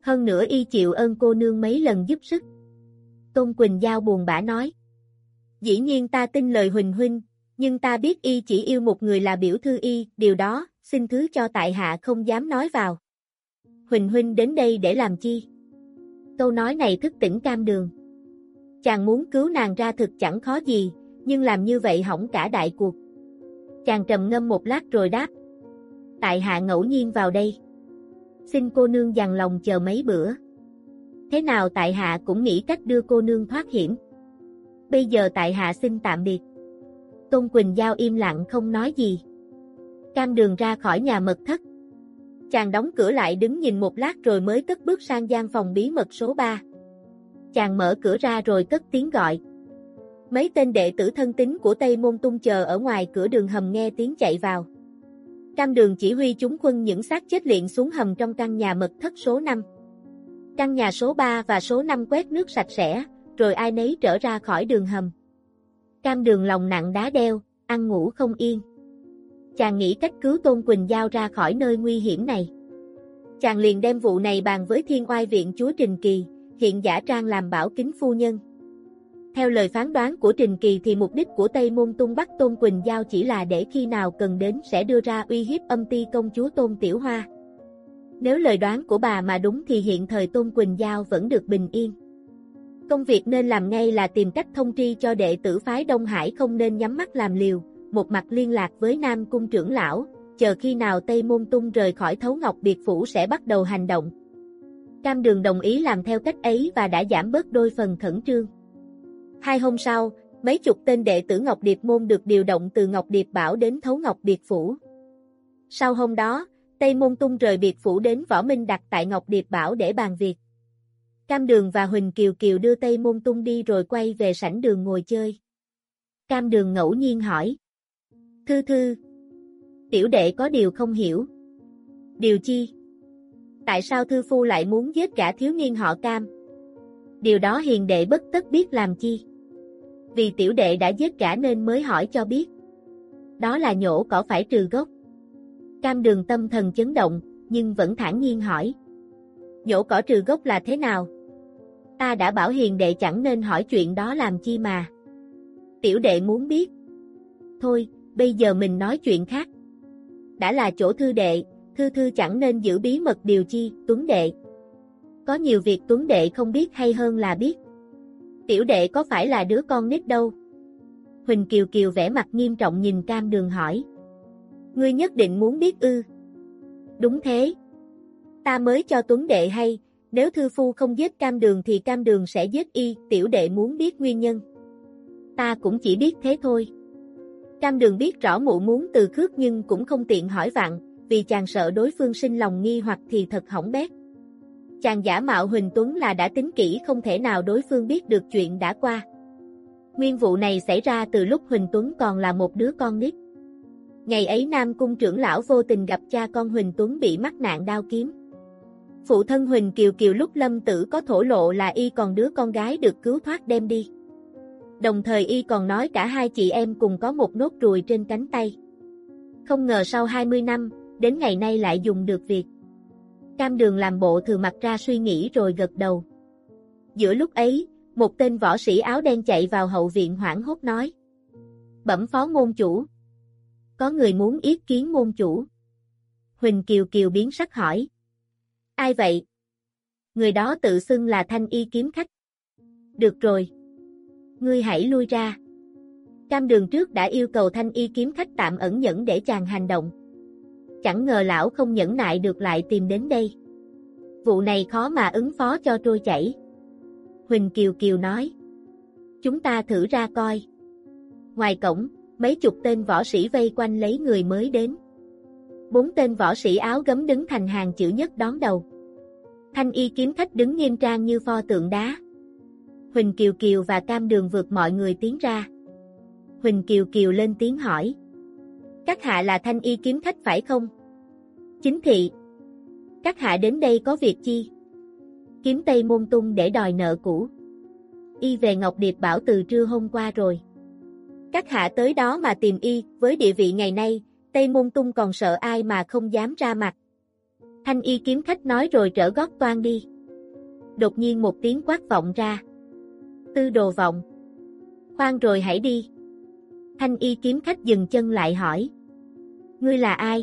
Hơn nữa Y chịu ơn cô nương mấy lần giúp sức. Tôn Quỳnh Giao buồn bã nói. Dĩ nhiên ta tin lời Huỳnh Huynh, nhưng ta biết Y chỉ yêu một người là biểu thư Y, điều đó, xin thứ cho tại hạ không dám nói vào. Huỳnh Huynh đến đây để làm chi? Câu nói này thức tỉnh cam đường. Chàng muốn cứu nàng ra thực chẳng khó gì, nhưng làm như vậy hỏng cả đại cuộc. Chàng trầm ngâm một lát rồi đáp. Tại hạ ngẫu nhiên vào đây. Xin cô nương dằn lòng chờ mấy bữa. Thế nào tại hạ cũng nghĩ cách đưa cô nương thoát hiểm. Bây giờ tại hạ xin tạm biệt. Tôn Quỳnh Giao im lặng không nói gì. Cam đường ra khỏi nhà mật thất. Chàng đóng cửa lại đứng nhìn một lát rồi mới cất bước sang gian phòng bí mật số 3. Chàng mở cửa ra rồi cất tiếng gọi. Mấy tên đệ tử thân tín của Tây Môn Tung chờ ở ngoài cửa đường hầm nghe tiếng chạy vào. Cam đường chỉ huy chúng quân những xác chết liện xuống hầm trong căn nhà mật thất số 5. Căn nhà số 3 và số 5 quét nước sạch sẽ, rồi ai nấy trở ra khỏi đường hầm. Cam đường lòng nặng đá đeo, ăn ngủ không yên. Chàng nghĩ cách cứu Tôn Quỳnh Giao ra khỏi nơi nguy hiểm này. Chàng liền đem vụ này bàn với thiên oai viện chúa Trình Kỳ, hiện giả trang làm bảo kính phu nhân. Theo lời phán đoán của Trình Kỳ thì mục đích của Tây Môn Tung bắt Tôn Quỳnh Giao chỉ là để khi nào cần đến sẽ đưa ra uy hiếp âm ti công chúa Tôn Tiểu Hoa. Nếu lời đoán của bà mà đúng thì hiện thời Tôn Quỳnh Giao vẫn được bình yên. Công việc nên làm ngay là tìm cách thông tri cho đệ tử phái Đông Hải không nên nhắm mắt làm liều, một mặt liên lạc với Nam Cung trưởng lão, chờ khi nào Tây Môn Tung rời khỏi Thấu Ngọc Biệt Phủ sẽ bắt đầu hành động. Cam Đường đồng ý làm theo cách ấy và đã giảm bớt đôi phần khẩn trương. Hai hôm sau, mấy chục tên đệ tử Ngọc Điệp Môn được điều động từ Ngọc Điệp Bảo đến Thấu Ngọc Biệt Phủ. Sau hôm đó, Tây Môn Tung rời Biệt Phủ đến Võ Minh đặt tại Ngọc Điệp Bảo để bàn việc. Cam Đường và Huỳnh Kiều Kiều đưa Tây Môn Tung đi rồi quay về sảnh đường ngồi chơi. Cam Đường ngẫu nhiên hỏi. Thư thư. Tiểu đệ có điều không hiểu. Điều chi? Tại sao thư phu lại muốn giết cả thiếu niên họ Cam? Điều đó hiền đệ bất tất biết làm chi. Vì tiểu đệ đã giết cả nên mới hỏi cho biết. Đó là nhổ cỏ phải trừ gốc. Cam đường tâm thần chấn động, nhưng vẫn thản nhiên hỏi. Nhổ cỏ trừ gốc là thế nào? Ta đã bảo hiền đệ chẳng nên hỏi chuyện đó làm chi mà. Tiểu đệ muốn biết. Thôi, bây giờ mình nói chuyện khác. Đã là chỗ thư đệ, thư thư chẳng nên giữ bí mật điều chi, tuấn đệ. Có nhiều việc tuấn đệ không biết hay hơn là biết. Tiểu đệ có phải là đứa con nít đâu? Huỳnh Kiều Kiều vẽ mặt nghiêm trọng nhìn cam đường hỏi. Ngươi nhất định muốn biết ư? Đúng thế. Ta mới cho tuấn đệ hay, nếu thư phu không giết cam đường thì cam đường sẽ giết y, tiểu đệ muốn biết nguyên nhân. Ta cũng chỉ biết thế thôi. Cam đường biết rõ mụ muốn từ khước nhưng cũng không tiện hỏi vặn, vì chàng sợ đối phương sinh lòng nghi hoặc thì thật hỏng bét. Chàng giả mạo Huỳnh Tuấn là đã tính kỹ không thể nào đối phương biết được chuyện đã qua. Nguyên vụ này xảy ra từ lúc Huỳnh Tuấn còn là một đứa con nít. Ngày ấy Nam Cung trưởng lão vô tình gặp cha con Huỳnh Tuấn bị mắc nạn đao kiếm. Phụ thân Huỳnh Kiều Kiều lúc lâm tử có thổ lộ là y còn đứa con gái được cứu thoát đem đi. Đồng thời y còn nói cả hai chị em cùng có một nốt ruồi trên cánh tay. Không ngờ sau 20 năm, đến ngày nay lại dùng được việc. Cam đường làm bộ thừa mặt ra suy nghĩ rồi gật đầu. Giữa lúc ấy, một tên võ sĩ áo đen chạy vào hậu viện hoảng hốt nói. Bẩm phó môn chủ. Có người muốn ý kiến môn chủ. Huỳnh Kiều Kiều biến sắc hỏi. Ai vậy? Người đó tự xưng là thanh y kiếm khách. Được rồi. Ngươi hãy lui ra. Cam đường trước đã yêu cầu thanh y kiếm khách tạm ẩn nhẫn để chàng hành động. Chẳng ngờ lão không nhẫn nại được lại tìm đến đây. Vụ này khó mà ứng phó cho trôi chảy. Huỳnh Kiều Kiều nói. Chúng ta thử ra coi. Ngoài cổng, mấy chục tên võ sĩ vây quanh lấy người mới đến. Bốn tên võ sĩ áo gấm đứng thành hàng chữ nhất đón đầu. Thanh y kiếm khách đứng nghiêm trang như pho tượng đá. Huỳnh Kiều Kiều và Cam Đường vượt mọi người tiến ra. Huỳnh Kiều Kiều lên tiếng hỏi. Các hạ là thanh y kiếm khách phải không? Chính thị. Các hạ đến đây có việc chi? Kiếm Tây Môn Tung để đòi nợ cũ. Y về Ngọc Điệp bảo từ trưa hôm qua rồi. Các hạ tới đó mà tìm y, với địa vị ngày nay, Tây Môn Tung còn sợ ai mà không dám ra mặt. Thanh y kiếm khách nói rồi trở gót toan đi. Đột nhiên một tiếng quát vọng ra. Tư đồ vọng. Khoan rồi hãy đi. Thanh y kiếm khách dừng chân lại hỏi. Ngươi là ai?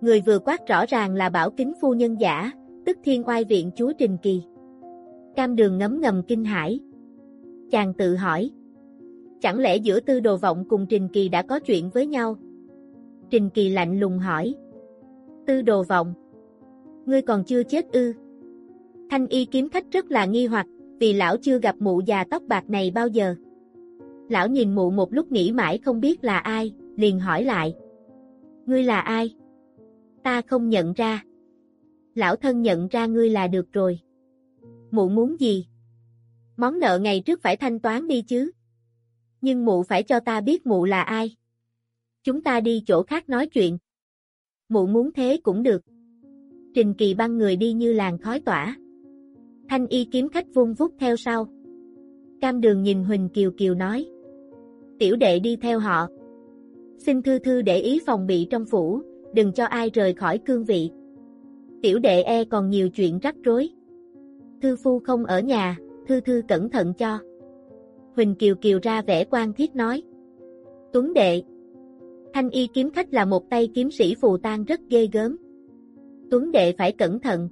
Người vừa quát rõ ràng là bảo kính phu nhân giả, tức thiên oai viện chúa Trình Kỳ. Cam đường ngấm ngầm kinh hải. Chàng tự hỏi. Chẳng lẽ giữa tư đồ vọng cùng Trình Kỳ đã có chuyện với nhau? Trình Kỳ lạnh lùng hỏi. Tư đồ vọng. Ngươi còn chưa chết ư? Thanh y kiếm khách rất là nghi hoặc, vì lão chưa gặp mụ già tóc bạc này bao giờ. Lão nhìn mụ một lúc nghĩ mãi không biết là ai, liền hỏi lại. Ngươi là ai? Ta không nhận ra. Lão thân nhận ra ngươi là được rồi. Mụ muốn gì? Món nợ ngày trước phải thanh toán đi chứ. Nhưng mụ phải cho ta biết mụ là ai. Chúng ta đi chỗ khác nói chuyện. Mụ muốn thế cũng được. Trình kỳ băng người đi như làng khói tỏa. Thanh y kiếm khách vung vút theo sau. Cam đường nhìn Huỳnh Kiều Kiều nói. Tiểu đệ đi theo họ. Xin thư thư để ý phòng bị trong phủ, đừng cho ai rời khỏi cương vị. Tiểu đệ e còn nhiều chuyện rắc rối. Thư phu không ở nhà, thư thư cẩn thận cho. Huỳnh Kiều Kiều ra vẻ quan thiết nói. Tuấn đệ. Thanh y kiếm khách là một tay kiếm sĩ phù tan rất ghê gớm. Tuấn đệ phải cẩn thận.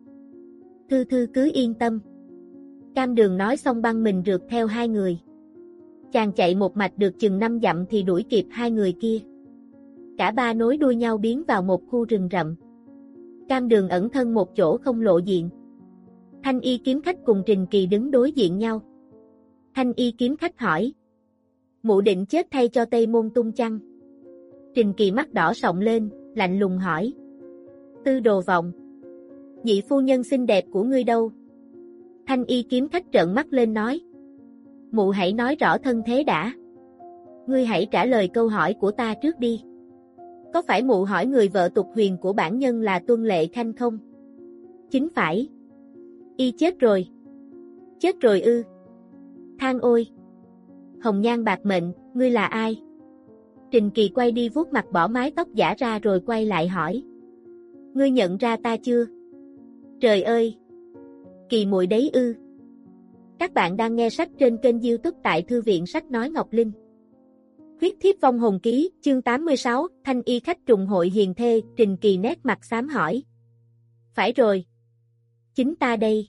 Thư thư cứ yên tâm. Cam đường nói xong băng mình rượt theo hai người. Chàng chạy một mạch được chừng năm dặm thì đuổi kịp hai người kia. Cả ba nối đuôi nhau biến vào một khu rừng rậm. Cam đường ẩn thân một chỗ không lộ diện. Thanh y kiếm khách cùng Trình Kỳ đứng đối diện nhau. Thanh y kiếm khách hỏi. Mụ định chết thay cho Tây Môn tung chăng? Trình Kỳ mắt đỏ sọng lên, lạnh lùng hỏi. Tư đồ vọng. Nhị phu nhân xinh đẹp của ngươi đâu? Thanh y kiếm khách trợn mắt lên nói. Mụ hãy nói rõ thân thế đã. Ngươi hãy trả lời câu hỏi của ta trước đi. Có phải mụ hỏi người vợ tục huyền của bản nhân là Tuân Lệ Khanh không? Chính phải. Y chết rồi. Chết rồi ư. Thang ôi. Hồng nhan bạc mệnh, ngươi là ai? Trình Kỳ quay đi vuốt mặt bỏ mái tóc giả ra rồi quay lại hỏi. Ngươi nhận ra ta chưa? Trời ơi! Kỳ muội đấy ư! Các bạn đang nghe sách trên kênh youtube tại Thư viện Sách Nói Ngọc Linh. Huyết thiếp vong hồn ký, chương 86, thanh y khách trùng hội hiền thê, trình kỳ nét mặt xám hỏi. Phải rồi. Chính ta đây.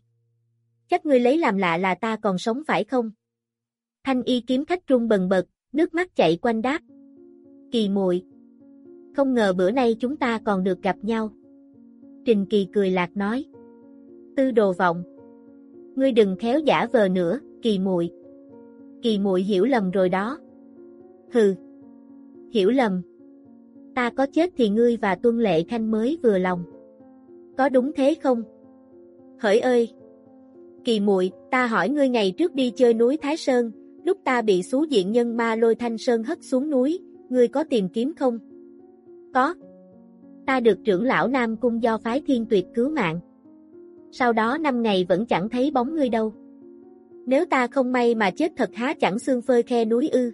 Chắc ngươi lấy làm lạ là ta còn sống phải không? Thanh y kiếm khách trung bần bật, nước mắt chạy quanh đáp. Kỳ muội Không ngờ bữa nay chúng ta còn được gặp nhau. Trình kỳ cười lạc nói. Tư đồ vọng. Ngươi đừng khéo giả vờ nữa, kỳ muội Kỳ muội hiểu lầm rồi đó. Hừ. Hiểu lầm. Ta có chết thì ngươi và Tuân Lệ Khanh mới vừa lòng. Có đúng thế không? Hỡi ơi! Kỳ muội, ta hỏi ngươi ngày trước đi chơi núi Thái Sơn, lúc ta bị xú diện nhân ma lôi thanh sơn hất xuống núi, ngươi có tìm kiếm không? Có. Ta được trưởng lão Nam Cung do phái thiên tuyệt cứu mạng. Sau đó năm ngày vẫn chẳng thấy bóng ngươi đâu. Nếu ta không may mà chết thật há chẳng xương phơi khe núi ư.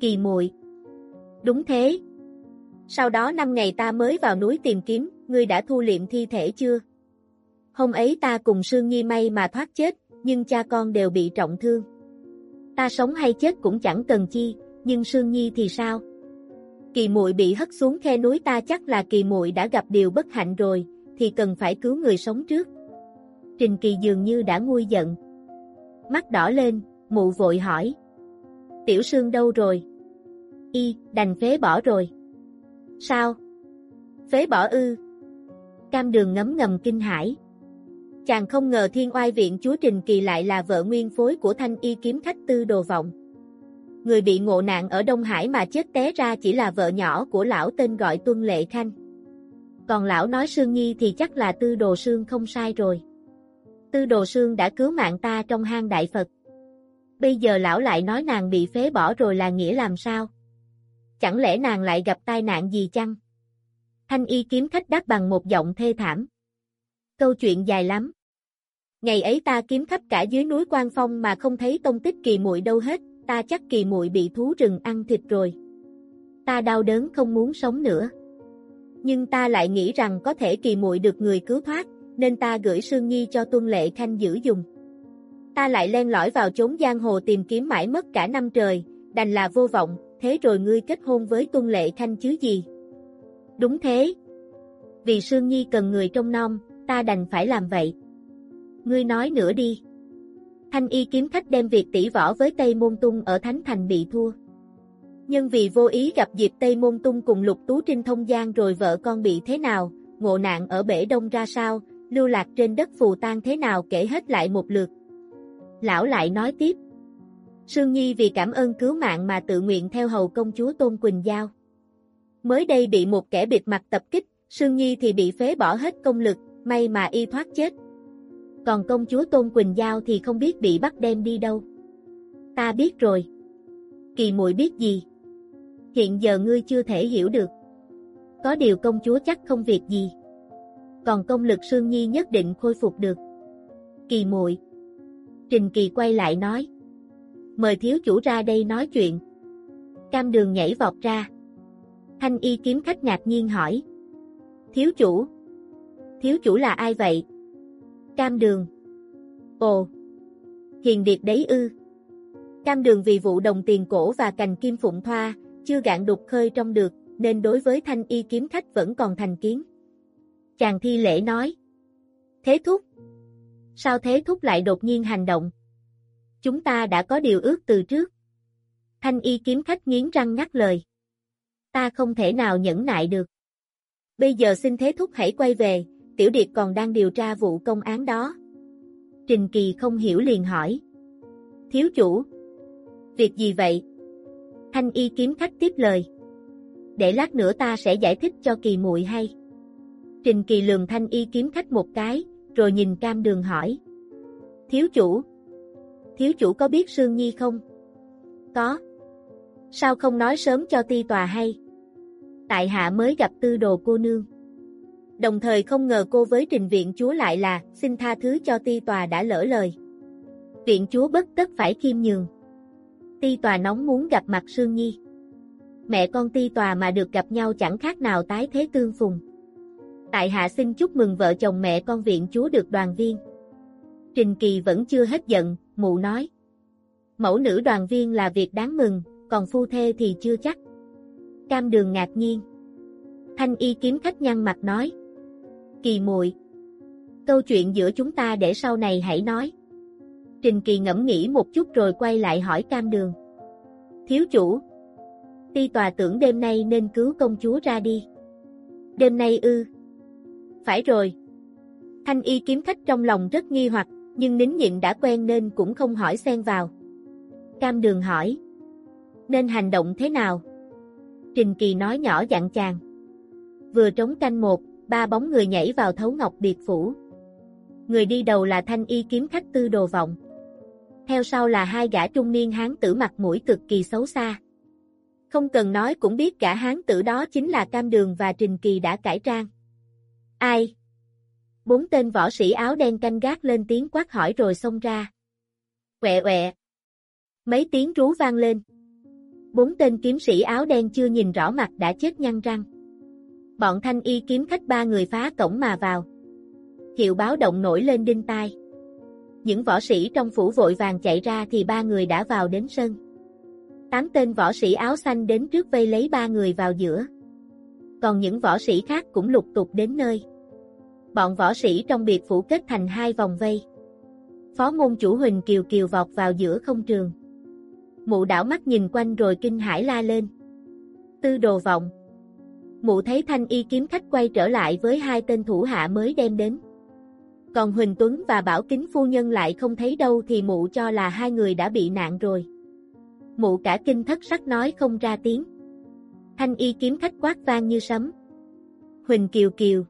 Kỳ muội Đúng thế. Sau đó năm ngày ta mới vào núi tìm kiếm, ngươi đã thu liệm thi thể chưa? Hôm ấy ta cùng Sương Nhi may mà thoát chết, nhưng cha con đều bị trọng thương. Ta sống hay chết cũng chẳng cần chi, nhưng Sương Nhi thì sao? Kỳ muội bị hất xuống khe núi ta chắc là kỳ muội đã gặp điều bất hạnh rồi, thì cần phải cứu người sống trước. Trình Kỳ dường như đã nguôi giận. Mắt đỏ lên, mụ vội hỏi. Tiểu Sương đâu rồi? Y, đành phế bỏ rồi. Sao? Phế bỏ ư? Cam đường ngấm ngầm kinh hãi. Chàng không ngờ thiên oai viện chúa Trình Kỳ lại là vợ nguyên phối của thanh y kiếm khách tư đồ vọng. Người bị ngộ nạn ở Đông Hải mà chết té ra chỉ là vợ nhỏ của lão tên gọi Tuân Lệ Khanh. Còn lão nói Sương Nhi thì chắc là tư đồ Sương không sai rồi. Tư đồ Sương đã cứu mạng ta trong hang đại Phật. Bây giờ lão lại nói nàng bị phế bỏ rồi là nghĩa làm sao? chẳng lẽ nàng lại gặp tai nạn gì chăng? Thanh y kiếm khách đáp bằng một giọng thê thảm. Câu chuyện dài lắm. Ngày ấy ta kiếm khắp cả dưới núi Quan Phong mà không thấy tông tích kỳ muội đâu hết, ta chắc kỳ muội bị thú rừng ăn thịt rồi. Ta đau đớn không muốn sống nữa. Nhưng ta lại nghĩ rằng có thể kỳ muội được người cứu thoát, nên ta gửi Sương Nhi cho Tuân Lệ Khanh giữ dùng. Ta lại len lỏi vào chốn giang hồ tìm kiếm mãi mất cả năm trời, đành là vô vọng, thế rồi ngươi kết hôn với Tuân Lệ Khanh chứ gì? Đúng thế. Vì Sương Nhi cần người trông nom, ta đành phải làm vậy. Ngươi nói nữa đi. Thanh y kiếm khách đem việc tỷ võ với Tây Môn Tung ở Thánh Thành bị thua. Nhưng vì vô ý gặp dịp Tây Môn Tung cùng Lục Tú Trinh thông gian rồi vợ con bị thế nào, ngộ nạn ở bể đông ra sao, lưu lạc trên đất phù tan thế nào kể hết lại một lượt. Lão lại nói tiếp. Sương Nhi vì cảm ơn cứu mạng mà tự nguyện theo hầu công chúa Tôn Quỳnh Giao. Mới đây bị một kẻ bịt mặt tập kích, Sương Nhi thì bị phế bỏ hết công lực, may mà y thoát chết. Còn công chúa Tôn Quỳnh Giao thì không biết bị bắt đem đi đâu. Ta biết rồi. Kỳ muội biết gì? Hiện giờ ngươi chưa thể hiểu được. Có điều công chúa chắc không việc gì. Còn công lực Sương Nhi nhất định khôi phục được. Kỳ muội. Trình Kỳ quay lại nói. Mời thiếu chủ ra đây nói chuyện. Cam đường nhảy vọt ra. Thanh y kiếm khách ngạc nhiên hỏi. Thiếu chủ. Thiếu chủ là ai vậy? Cam đường. Ồ. Hiền điệp đấy ư. Cam đường vì vụ đồng tiền cổ và cành kim phụng thoa, chưa gạn đục khơi trong được, nên đối với thanh y kiếm khách vẫn còn thành kiến. Chàng thi lễ nói. Thế thúc. Sao thế thúc lại đột nhiên hành động? Chúng ta đã có điều ước từ trước. Thanh y kiếm khách nghiến răng ngắt lời. Ta không thể nào nhẫn nại được. Bây giờ xin thế thúc hãy quay về, Tiểu Điệt còn đang điều tra vụ công án đó. Trình Kỳ không hiểu liền hỏi. Thiếu chủ. Việc gì vậy? Thanh y kiếm khách tiếp lời. Để lát nữa ta sẽ giải thích cho kỳ muội hay. Trình Kỳ lường thanh y kiếm khách một cái, rồi nhìn cam đường hỏi. Thiếu chủ. Thiếu chủ có biết Sương Nhi không? Có. Sao không nói sớm cho ti tòa hay? Tại hạ mới gặp tư đồ cô nương. Đồng thời không ngờ cô với trình viện chúa lại là, xin tha thứ cho ti tòa đã lỡ lời. Viện chúa bất tất phải khiêm nhường. Ti tòa nóng muốn gặp mặt Sương Nhi. Mẹ con ti tòa mà được gặp nhau chẳng khác nào tái thế tương phùng. Tại hạ xin chúc mừng vợ chồng mẹ con viện chúa được đoàn viên. Trình Kỳ vẫn chưa hết giận, mụ nói. Mẫu nữ đoàn viên là việc đáng mừng, còn phu thê thì chưa chắc. Cam đường ngạc nhiên. Thanh y kiếm khách nhăn mặt nói. Kỳ muội Câu chuyện giữa chúng ta để sau này hãy nói. Trình Kỳ ngẫm nghĩ một chút rồi quay lại hỏi cam đường. Thiếu chủ. Ti tòa tưởng đêm nay nên cứu công chúa ra đi. Đêm nay ư. Phải rồi. Thanh y kiếm khách trong lòng rất nghi hoặc, nhưng nín nhịn đã quen nên cũng không hỏi xen vào. Cam đường hỏi. Nên hành động thế nào? Trình Kỳ nói nhỏ dặn chàng. Vừa trống canh một, ba bóng người nhảy vào thấu ngọc biệt phủ. Người đi đầu là thanh y kiếm khách tư đồ vọng. Theo sau là hai gã trung niên hán tử mặt mũi cực kỳ xấu xa. Không cần nói cũng biết cả hán tử đó chính là Cam Đường và Trình Kỳ đã cải trang. Ai? Bốn tên võ sĩ áo đen canh gác lên tiếng quát hỏi rồi xông ra. Quẹ quẹ. Mấy tiếng rú vang lên. Bốn tên kiếm sĩ áo đen chưa nhìn rõ mặt đã chết nhăn răng. Bọn thanh y kiếm khách ba người phá cổng mà vào. Hiệu báo động nổi lên đinh tai. Những võ sĩ trong phủ vội vàng chạy ra thì ba người đã vào đến sân. Tám tên võ sĩ áo xanh đến trước vây lấy ba người vào giữa. Còn những võ sĩ khác cũng lục tục đến nơi. Bọn võ sĩ trong biệt phủ kết thành hai vòng vây. Phó môn chủ Huỳnh Kiều Kiều vọt vào giữa không trường. Mụ đảo mắt nhìn quanh rồi kinh hãi la lên. Tư đồ vọng. Mụ thấy thanh y kiếm khách quay trở lại với hai tên thủ hạ mới đem đến. Còn Huỳnh Tuấn và Bảo Kính Phu Nhân lại không thấy đâu thì mụ cho là hai người đã bị nạn rồi. Mụ cả kinh thất sắc nói không ra tiếng. Thanh y kiếm khách quát vang như sấm. Huỳnh Kiều Kiều.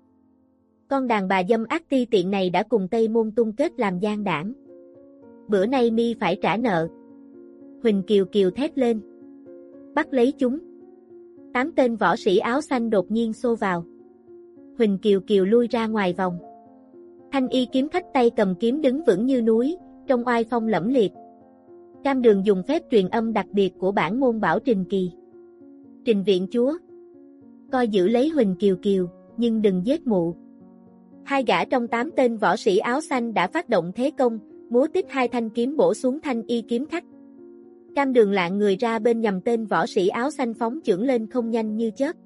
Con đàn bà dâm ác ti tiện này đã cùng Tây Môn tung kết làm gian đảng. Bữa nay mi phải trả nợ. Huỳnh Kiều Kiều thét lên. Bắt lấy chúng. Tám tên võ sĩ áo xanh đột nhiên xô vào. Huỳnh Kiều Kiều lui ra ngoài vòng. Thanh y kiếm khách tay cầm kiếm đứng vững như núi, trong oai phong lẫm liệt. Cam đường dùng phép truyền âm đặc biệt của bản môn bảo Trình Kỳ. Trình viện chúa. Coi giữ lấy Huỳnh Kiều Kiều, nhưng đừng giết mụ. Hai gã trong tám tên võ sĩ áo xanh đã phát động thế công, múa tích hai thanh kiếm bổ xuống thanh y kiếm khách. Cam đường lạng người ra bên nhằm tên võ sĩ áo xanh phóng trưởng lên không nhanh như chớp.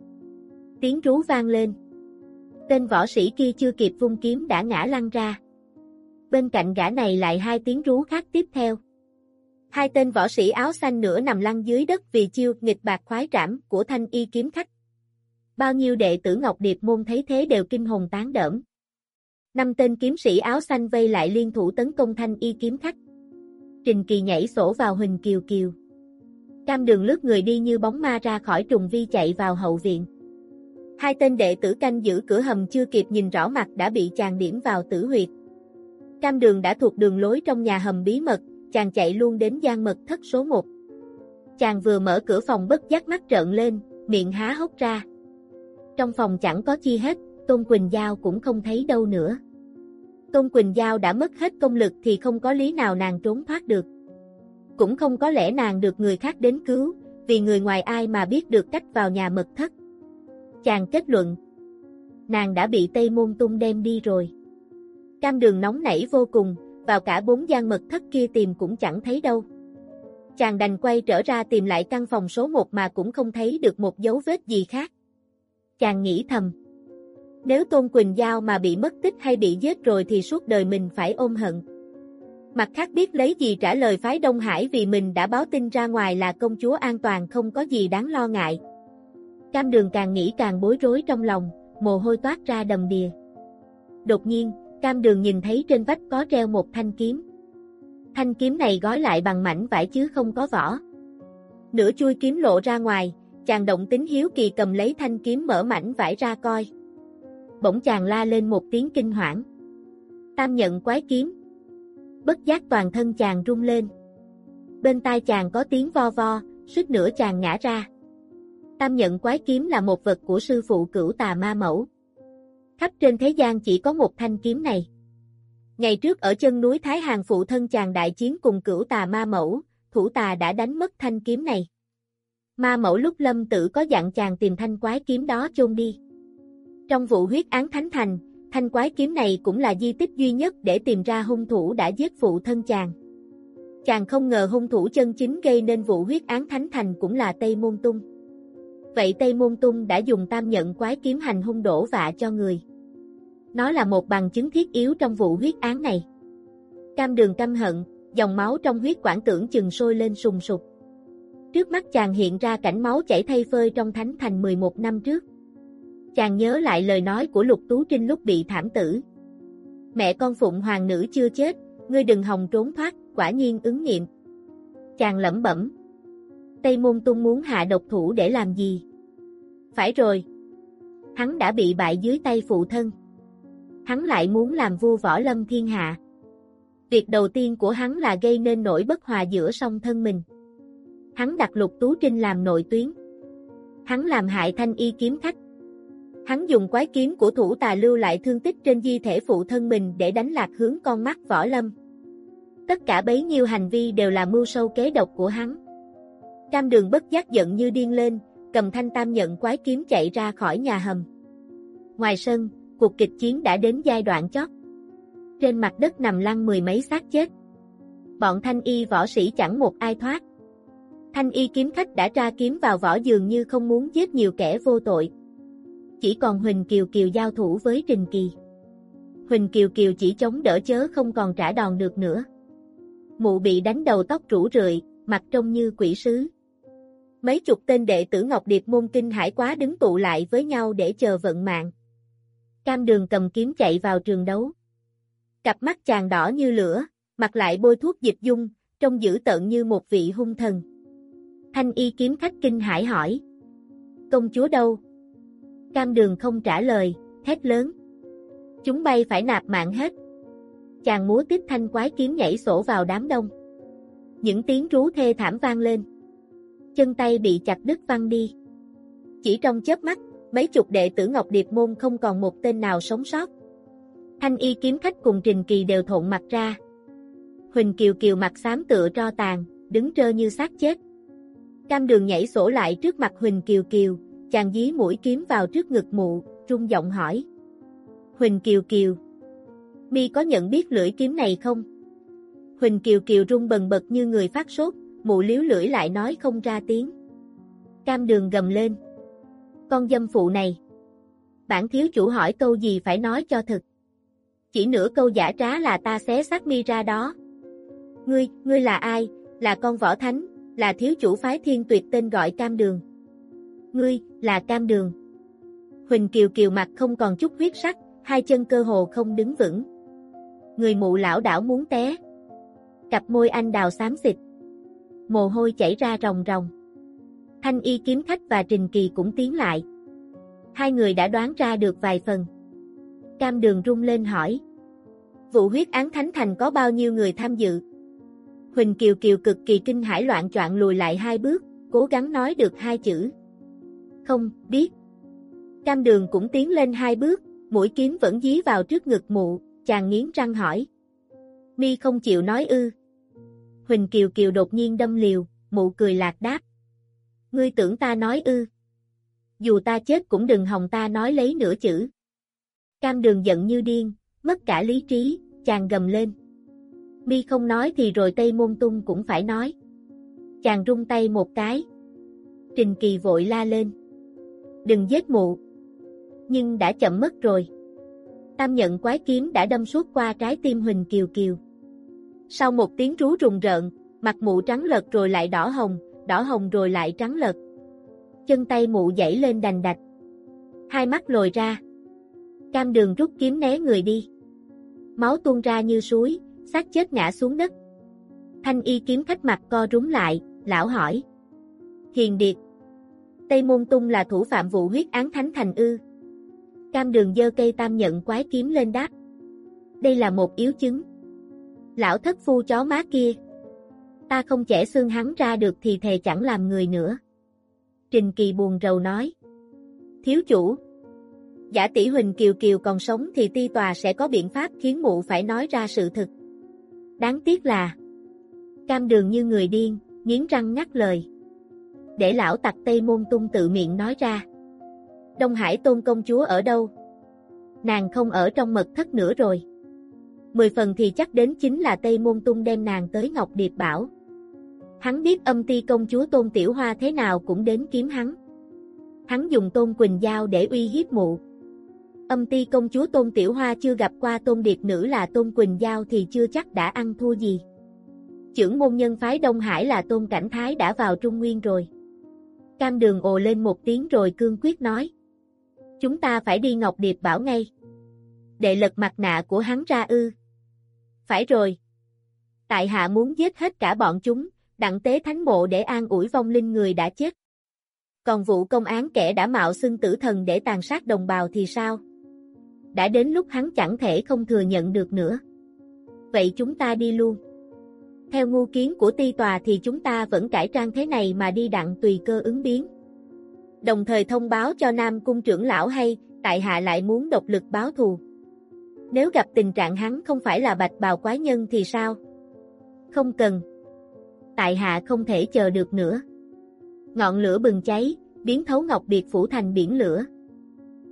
Tiếng rú vang lên. Tên võ sĩ kia chưa kịp vung kiếm đã ngã lăn ra. Bên cạnh gã này lại hai tiếng rú khác tiếp theo. Hai tên võ sĩ áo xanh nữa nằm lăn dưới đất vì chiêu nghịch bạc khoái trảm của thanh y kiếm khách. Bao nhiêu đệ tử Ngọc Điệp môn thấy thế đều kinh hồn tán đỡm. Năm tên kiếm sĩ áo xanh vây lại liên thủ tấn công thanh y kiếm khách. Trình Kỳ nhảy sổ vào Huỳnh Kiều Kiều. Cam đường lướt người đi như bóng ma ra khỏi trùng vi chạy vào hậu viện. Hai tên đệ tử canh giữ cửa hầm chưa kịp nhìn rõ mặt đã bị chàng điểm vào tử huyệt. Cam đường đã thuộc đường lối trong nhà hầm bí mật, chàng chạy luôn đến gian mật thất số 1. Chàng vừa mở cửa phòng bất giác mắt trợn lên, miệng há hốc ra. Trong phòng chẳng có chi hết, Tôn Quỳnh Giao cũng không thấy đâu nữa. Tôn Quỳnh Giao đã mất hết công lực thì không có lý nào nàng trốn thoát được. Cũng không có lẽ nàng được người khác đến cứu, vì người ngoài ai mà biết được cách vào nhà mật thất. Chàng kết luận, nàng đã bị Tây Môn Tung đem đi rồi. Cam đường nóng nảy vô cùng, vào cả bốn gian mật thất kia tìm cũng chẳng thấy đâu. Chàng đành quay trở ra tìm lại căn phòng số 1 mà cũng không thấy được một dấu vết gì khác. Chàng nghĩ thầm. Nếu Tôn Quỳnh Giao mà bị mất tích hay bị giết rồi thì suốt đời mình phải ôm hận. Mặt khác biết lấy gì trả lời phái Đông Hải vì mình đã báo tin ra ngoài là công chúa an toàn không có gì đáng lo ngại. Cam đường càng nghĩ càng bối rối trong lòng, mồ hôi toát ra đầm đìa. Đột nhiên, cam đường nhìn thấy trên vách có treo một thanh kiếm. Thanh kiếm này gói lại bằng mảnh vải chứ không có vỏ. Nửa chui kiếm lộ ra ngoài, chàng động tính hiếu kỳ cầm lấy thanh kiếm mở mảnh vải ra coi. Bỗng chàng la lên một tiếng kinh hoảng. Tam nhận quái kiếm. Bất giác toàn thân chàng rung lên. Bên tai chàng có tiếng vo vo, suýt nữa chàng ngã ra. Tam nhận quái kiếm là một vật của sư phụ cửu tà ma mẫu. Khắp trên thế gian chỉ có một thanh kiếm này. Ngày trước ở chân núi Thái Hàng phụ thân chàng đại chiến cùng cửu tà ma mẫu, thủ tà đã đánh mất thanh kiếm này. Ma mẫu lúc lâm tử có dặn chàng tìm thanh quái kiếm đó chôn đi. Trong vụ huyết án Thánh Thành, thanh quái kiếm này cũng là di tích duy nhất để tìm ra hung thủ đã giết phụ thân chàng. Chàng không ngờ hung thủ chân chính gây nên vụ huyết án Thánh Thành cũng là Tây Môn Tung. Vậy Tây Môn Tung đã dùng tam nhận quái kiếm hành hung đổ vạ cho người. Nó là một bằng chứng thiết yếu trong vụ huyết án này. Cam đường căm hận, dòng máu trong huyết quản tưởng chừng sôi lên sùng sục. Trước mắt chàng hiện ra cảnh máu chảy thay phơi trong thánh thành 11 năm trước. Chàng nhớ lại lời nói của Lục Tú Trinh lúc bị thảm tử. Mẹ con Phụng Hoàng nữ chưa chết, ngươi đừng hòng trốn thoát, quả nhiên ứng nghiệm. Chàng lẩm bẩm. Tây Môn Tung muốn hạ độc thủ để làm gì? Phải rồi. Hắn đã bị bại dưới tay phụ thân. Hắn lại muốn làm vua võ lâm thiên hạ. Việc đầu tiên của hắn là gây nên nỗi bất hòa giữa song thân mình. Hắn đặt Lục Tú Trinh làm nội tuyến. Hắn làm hại thanh y kiếm khách. Hắn dùng quái kiếm của thủ tà lưu lại thương tích trên di thể phụ thân mình để đánh lạc hướng con mắt võ lâm. Tất cả bấy nhiêu hành vi đều là mưu sâu kế độc của hắn. Cam đường bất giác giận như điên lên, cầm thanh tam nhận quái kiếm chạy ra khỏi nhà hầm. Ngoài sân, cuộc kịch chiến đã đến giai đoạn chót. Trên mặt đất nằm lăn mười mấy xác chết. Bọn thanh y võ sĩ chẳng một ai thoát. Thanh y kiếm khách đã tra kiếm vào võ dường như không muốn giết nhiều kẻ vô tội. Chỉ còn Huỳnh Kiều Kiều giao thủ với Trình Kỳ. Huỳnh Kiều Kiều chỉ chống đỡ chớ không còn trả đòn được nữa. Mụ bị đánh đầu tóc rủ rượi, mặt trông như quỷ sứ. Mấy chục tên đệ tử Ngọc Điệp môn kinh hải quá đứng tụ lại với nhau để chờ vận mạng. Cam đường cầm kiếm chạy vào trường đấu. Cặp mắt chàng đỏ như lửa, mặt lại bôi thuốc dịch dung, trông dữ tợn như một vị hung thần. Thanh y kiếm khách kinh hải hỏi. Công chúa đâu? Cam đường không trả lời, thét lớn. Chúng bay phải nạp mạng hết. Chàng múa tiếp thanh quái kiếm nhảy sổ vào đám đông. Những tiếng rú thê thảm vang lên. Chân tay bị chặt đứt văng đi. Chỉ trong chớp mắt, mấy chục đệ tử Ngọc Điệp môn không còn một tên nào sống sót. Thanh y kiếm khách cùng Trình Kỳ đều thộn mặt ra. Huỳnh Kiều Kiều mặt xám tựa tro tàn, đứng trơ như xác chết. Cam đường nhảy sổ lại trước mặt Huỳnh Kiều Kiều, chàng dí mũi kiếm vào trước ngực mụ, trung giọng hỏi. Huỳnh Kiều Kiều, mi có nhận biết lưỡi kiếm này không? Huỳnh Kiều Kiều rung bần bật như người phát sốt, mụ liếu lưỡi lại nói không ra tiếng. Cam đường gầm lên. Con dâm phụ này. Bản thiếu chủ hỏi câu gì phải nói cho thực. Chỉ nửa câu giả trá là ta xé xác mi ra đó. Ngươi, ngươi là ai? Là con võ thánh, là thiếu chủ phái thiên tuyệt tên gọi cam đường. Ngươi, là cam đường. Huỳnh Kiều Kiều mặt không còn chút huyết sắc, hai chân cơ hồ không đứng vững. Người mụ lão đảo muốn té. Cặp môi anh đào xám xịt. Mồ hôi chảy ra ròng ròng. Thanh y kiếm khách và Trình Kỳ cũng tiến lại. Hai người đã đoán ra được vài phần. Cam đường rung lên hỏi. Vụ huyết án thánh thành có bao nhiêu người tham dự? Huỳnh Kiều Kiều cực kỳ kinh hãi loạn choạng lùi lại hai bước, cố gắng nói được hai chữ. Không, biết. Cam đường cũng tiến lên hai bước, mũi kiếm vẫn dí vào trước ngực mụ, chàng nghiến răng hỏi. Mi không chịu nói ư. Huỳnh Kiều Kiều đột nhiên đâm liều, mụ cười lạc đáp. Ngươi tưởng ta nói ư. Dù ta chết cũng đừng hòng ta nói lấy nửa chữ. Cam đường giận như điên, mất cả lý trí, chàng gầm lên. Mi không nói thì rồi Tây Môn Tung cũng phải nói. Chàng rung tay một cái. Trình Kỳ vội la lên. Đừng giết mụ. Nhưng đã chậm mất rồi. Tam nhận quái kiếm đã đâm suốt qua trái tim Huỳnh Kiều Kiều. Sau một tiếng rú rùng rợn, mặt mụ trắng lật rồi lại đỏ hồng, đỏ hồng rồi lại trắng lật. Chân tay mụ dãy lên đành đạch. Hai mắt lồi ra. Cam đường rút kiếm né người đi. Máu tuôn ra như suối, xác chết ngã xuống đất. Thanh y kiếm khách mặt co rúm lại, lão hỏi. Hiền Điệt. Tây Môn Tung là thủ phạm vụ huyết án thánh thành ư. Cam đường dơ cây tam nhận quái kiếm lên đáp. Đây là một yếu chứng. Lão thất phu chó má kia. Ta không chẻ xương hắn ra được thì thề chẳng làm người nữa. Trình Kỳ buồn rầu nói. Thiếu chủ. Giả tỷ Huỳnh Kiều Kiều còn sống thì ti tòa sẽ có biện pháp khiến mụ phải nói ra sự thật. Đáng tiếc là Cam đường như người điên, nghiến răng ngắt lời. Để lão tặc Tây Môn Tung tự miệng nói ra. Đông Hải Tôn công chúa ở đâu? Nàng không ở trong mật thất nữa rồi. Mười phần thì chắc đến chính là Tây Môn Tung đem nàng tới Ngọc Điệp Bảo. Hắn biết âm ti công chúa Tôn Tiểu Hoa thế nào cũng đến kiếm hắn. Hắn dùng Tôn Quỳnh Giao để uy hiếp mụ. Âm ti công chúa Tôn Tiểu Hoa chưa gặp qua Tôn Điệp Nữ là Tôn Quỳnh Giao thì chưa chắc đã ăn thua gì. Chưởng môn nhân phái Đông Hải là Tôn Cảnh Thái đã vào Trung Nguyên rồi. Cam đường ồ lên một tiếng rồi cương quyết nói. Chúng ta phải đi Ngọc Điệp bảo ngay. Đệ lật mặt nạ của hắn ra ư. Phải rồi. Tại hạ muốn giết hết cả bọn chúng, đặng tế thánh mộ để an ủi vong linh người đã chết. Còn vụ công án kẻ đã mạo xưng tử thần để tàn sát đồng bào thì sao? Đã đến lúc hắn chẳng thể không thừa nhận được nữa. Vậy chúng ta đi luôn. Theo ngu kiến của ti tòa thì chúng ta vẫn cải trang thế này mà đi đặng tùy cơ ứng biến. Đồng thời thông báo cho Nam Cung trưởng lão hay, tại hạ lại muốn độc lực báo thù. Nếu gặp tình trạng hắn không phải là bạch bào quái nhân thì sao? Không cần. Tại hạ không thể chờ được nữa. Ngọn lửa bừng cháy, biến thấu ngọc biệt phủ thành biển lửa.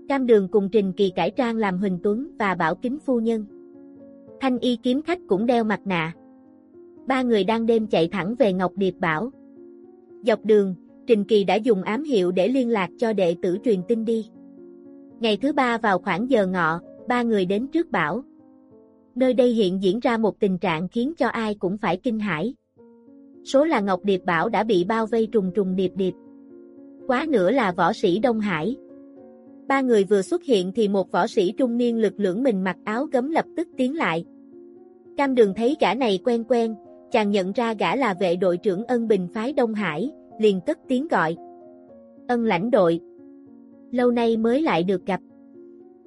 Cam đường cùng Trình Kỳ cải trang làm Huỳnh Tuấn và Bảo Kính Phu Nhân. Thanh y kiếm khách cũng đeo mặt nạ. Ba người đang đêm chạy thẳng về Ngọc Điệp Bảo. Dọc đường, Trình Kỳ đã dùng ám hiệu để liên lạc cho đệ tử truyền tin đi. Ngày thứ ba vào khoảng giờ ngọ, ba người đến trước bảo. Nơi đây hiện diễn ra một tình trạng khiến cho ai cũng phải kinh hãi. Số là Ngọc Điệp Bảo đã bị bao vây trùng trùng điệp điệp. Quá nữa là võ sĩ Đông Hải. Ba người vừa xuất hiện thì một võ sĩ trung niên lực lưỡng mình mặc áo gấm lập tức tiến lại. Cam đường thấy gã này quen quen, chàng nhận ra gã là vệ đội trưởng ân bình phái Đông Hải, liền cất tiếng gọi. Ân lãnh đội. Lâu nay mới lại được gặp.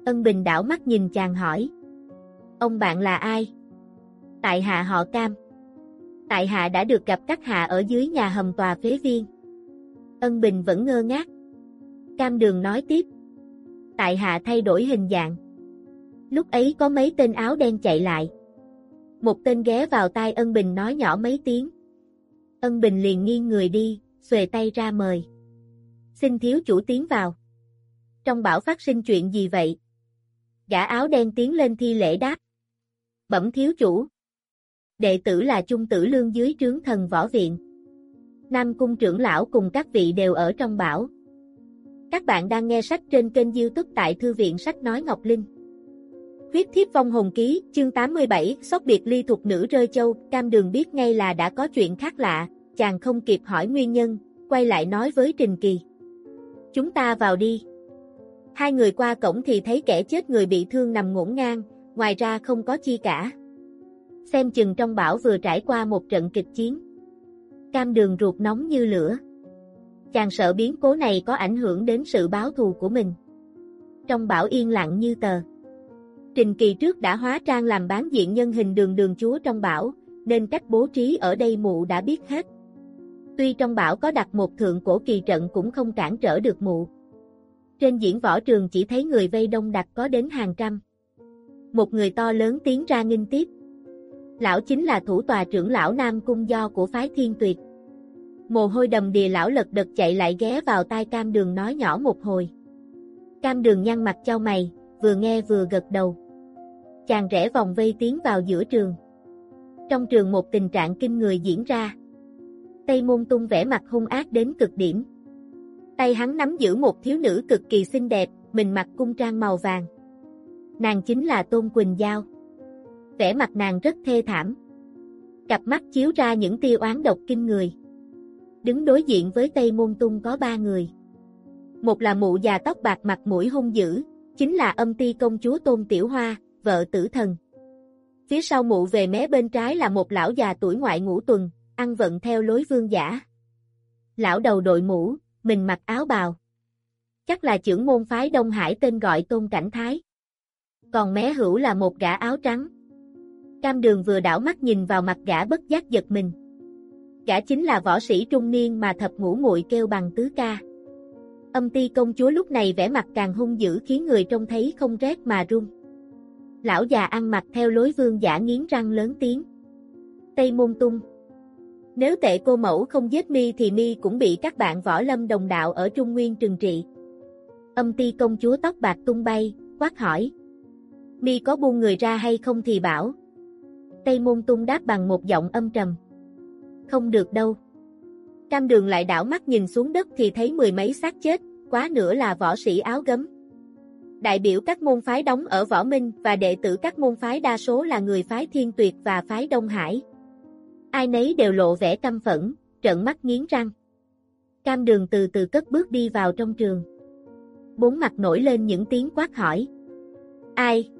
Ân bình đảo mắt nhìn chàng hỏi. Ông bạn là ai? Tại hạ họ cam. Tại hạ đã được gặp các hạ ở dưới nhà hầm tòa phế viên. Ân bình vẫn ngơ ngác. Cam đường nói tiếp. Tại hạ thay đổi hình dạng. Lúc ấy có mấy tên áo đen chạy lại. Một tên ghé vào tai ân bình nói nhỏ mấy tiếng. Ân bình liền nghiêng người đi, xuề tay ra mời. Xin thiếu chủ tiến vào. Trong bảo phát sinh chuyện gì vậy? Gã áo đen tiến lên thi lễ đáp. Bẩm thiếu chủ. Đệ tử là trung tử lương dưới trướng thần võ viện. Nam cung trưởng lão cùng các vị đều ở trong bảo. Các bạn đang nghe sách trên kênh youtube tại Thư viện Sách Nói Ngọc Linh. Huyết thiếp vong hồn ký, chương 87, sóc biệt ly thuộc nữ rơi châu, cam đường biết ngay là đã có chuyện khác lạ, chàng không kịp hỏi nguyên nhân, quay lại nói với Trình Kỳ. Chúng ta vào đi. Hai người qua cổng thì thấy kẻ chết người bị thương nằm ngổn ngang, ngoài ra không có chi cả. Xem chừng trong bảo vừa trải qua một trận kịch chiến. Cam đường ruột nóng như lửa. Chàng sợ biến cố này có ảnh hưởng đến sự báo thù của mình. Trong bảo yên lặng như tờ. Trình kỳ trước đã hóa trang làm bán diện nhân hình đường đường chúa trong bảo, nên cách bố trí ở đây mụ đã biết hết. Tuy trong bảo có đặt một thượng cổ kỳ trận cũng không cản trở được mụ. Trên diễn võ trường chỉ thấy người vây đông đặc có đến hàng trăm. Một người to lớn tiến ra nghinh tiếp. Lão chính là thủ tòa trưởng lão Nam Cung Do của phái Thiên Tuyệt. Mồ hôi đầm đìa lão lật đật chạy lại ghé vào tai cam đường nói nhỏ một hồi. Cam đường nhăn mặt trao mày, vừa nghe vừa gật đầu. Chàng rẽ vòng vây tiến vào giữa trường. Trong trường một tình trạng kinh người diễn ra. Tây môn tung vẻ mặt hung ác đến cực điểm. Tay hắn nắm giữ một thiếu nữ cực kỳ xinh đẹp, mình mặc cung trang màu vàng. Nàng chính là Tôn Quỳnh Giao. Vẻ mặt nàng rất thê thảm. Cặp mắt chiếu ra những tia oán độc kinh người. Đứng đối diện với Tây Môn Tung có ba người. Một là mụ già tóc bạc mặt mũi hung dữ, chính là âm ti công chúa Tôn Tiểu Hoa, vợ tử thần. Phía sau mụ về mé bên trái là một lão già tuổi ngoại ngũ tuần, ăn vận theo lối vương giả. Lão đầu đội mũ, mình mặc áo bào. Chắc là trưởng môn phái Đông Hải tên gọi Tôn Cảnh Thái. Còn mé hữu là một gã áo trắng. Cam đường vừa đảo mắt nhìn vào mặt gã bất giác giật mình. Gã chính là võ sĩ trung niên mà thập ngũ muội kêu bằng tứ ca. Âm ti công chúa lúc này vẻ mặt càng hung dữ khiến người trông thấy không rét mà run. Lão già ăn mặc theo lối vương giả nghiến răng lớn tiếng. Tây môn tung. Nếu tệ cô mẫu không giết mi thì mi cũng bị các bạn võ lâm đồng đạo ở Trung Nguyên trừng trị. Âm ti công chúa tóc bạc tung bay, quát hỏi. Mi có buông người ra hay không thì bảo. Tây môn tung đáp bằng một giọng âm trầm. Không được đâu. Cam đường lại đảo mắt nhìn xuống đất thì thấy mười mấy xác chết, quá nữa là võ sĩ áo gấm. Đại biểu các môn phái đóng ở Võ Minh và đệ tử các môn phái đa số là người phái Thiên Tuyệt và phái Đông Hải. Ai nấy đều lộ vẻ căm phẫn, trợn mắt nghiến răng. Cam đường từ từ cất bước đi vào trong trường. Bốn mặt nổi lên những tiếng quát hỏi. Ai?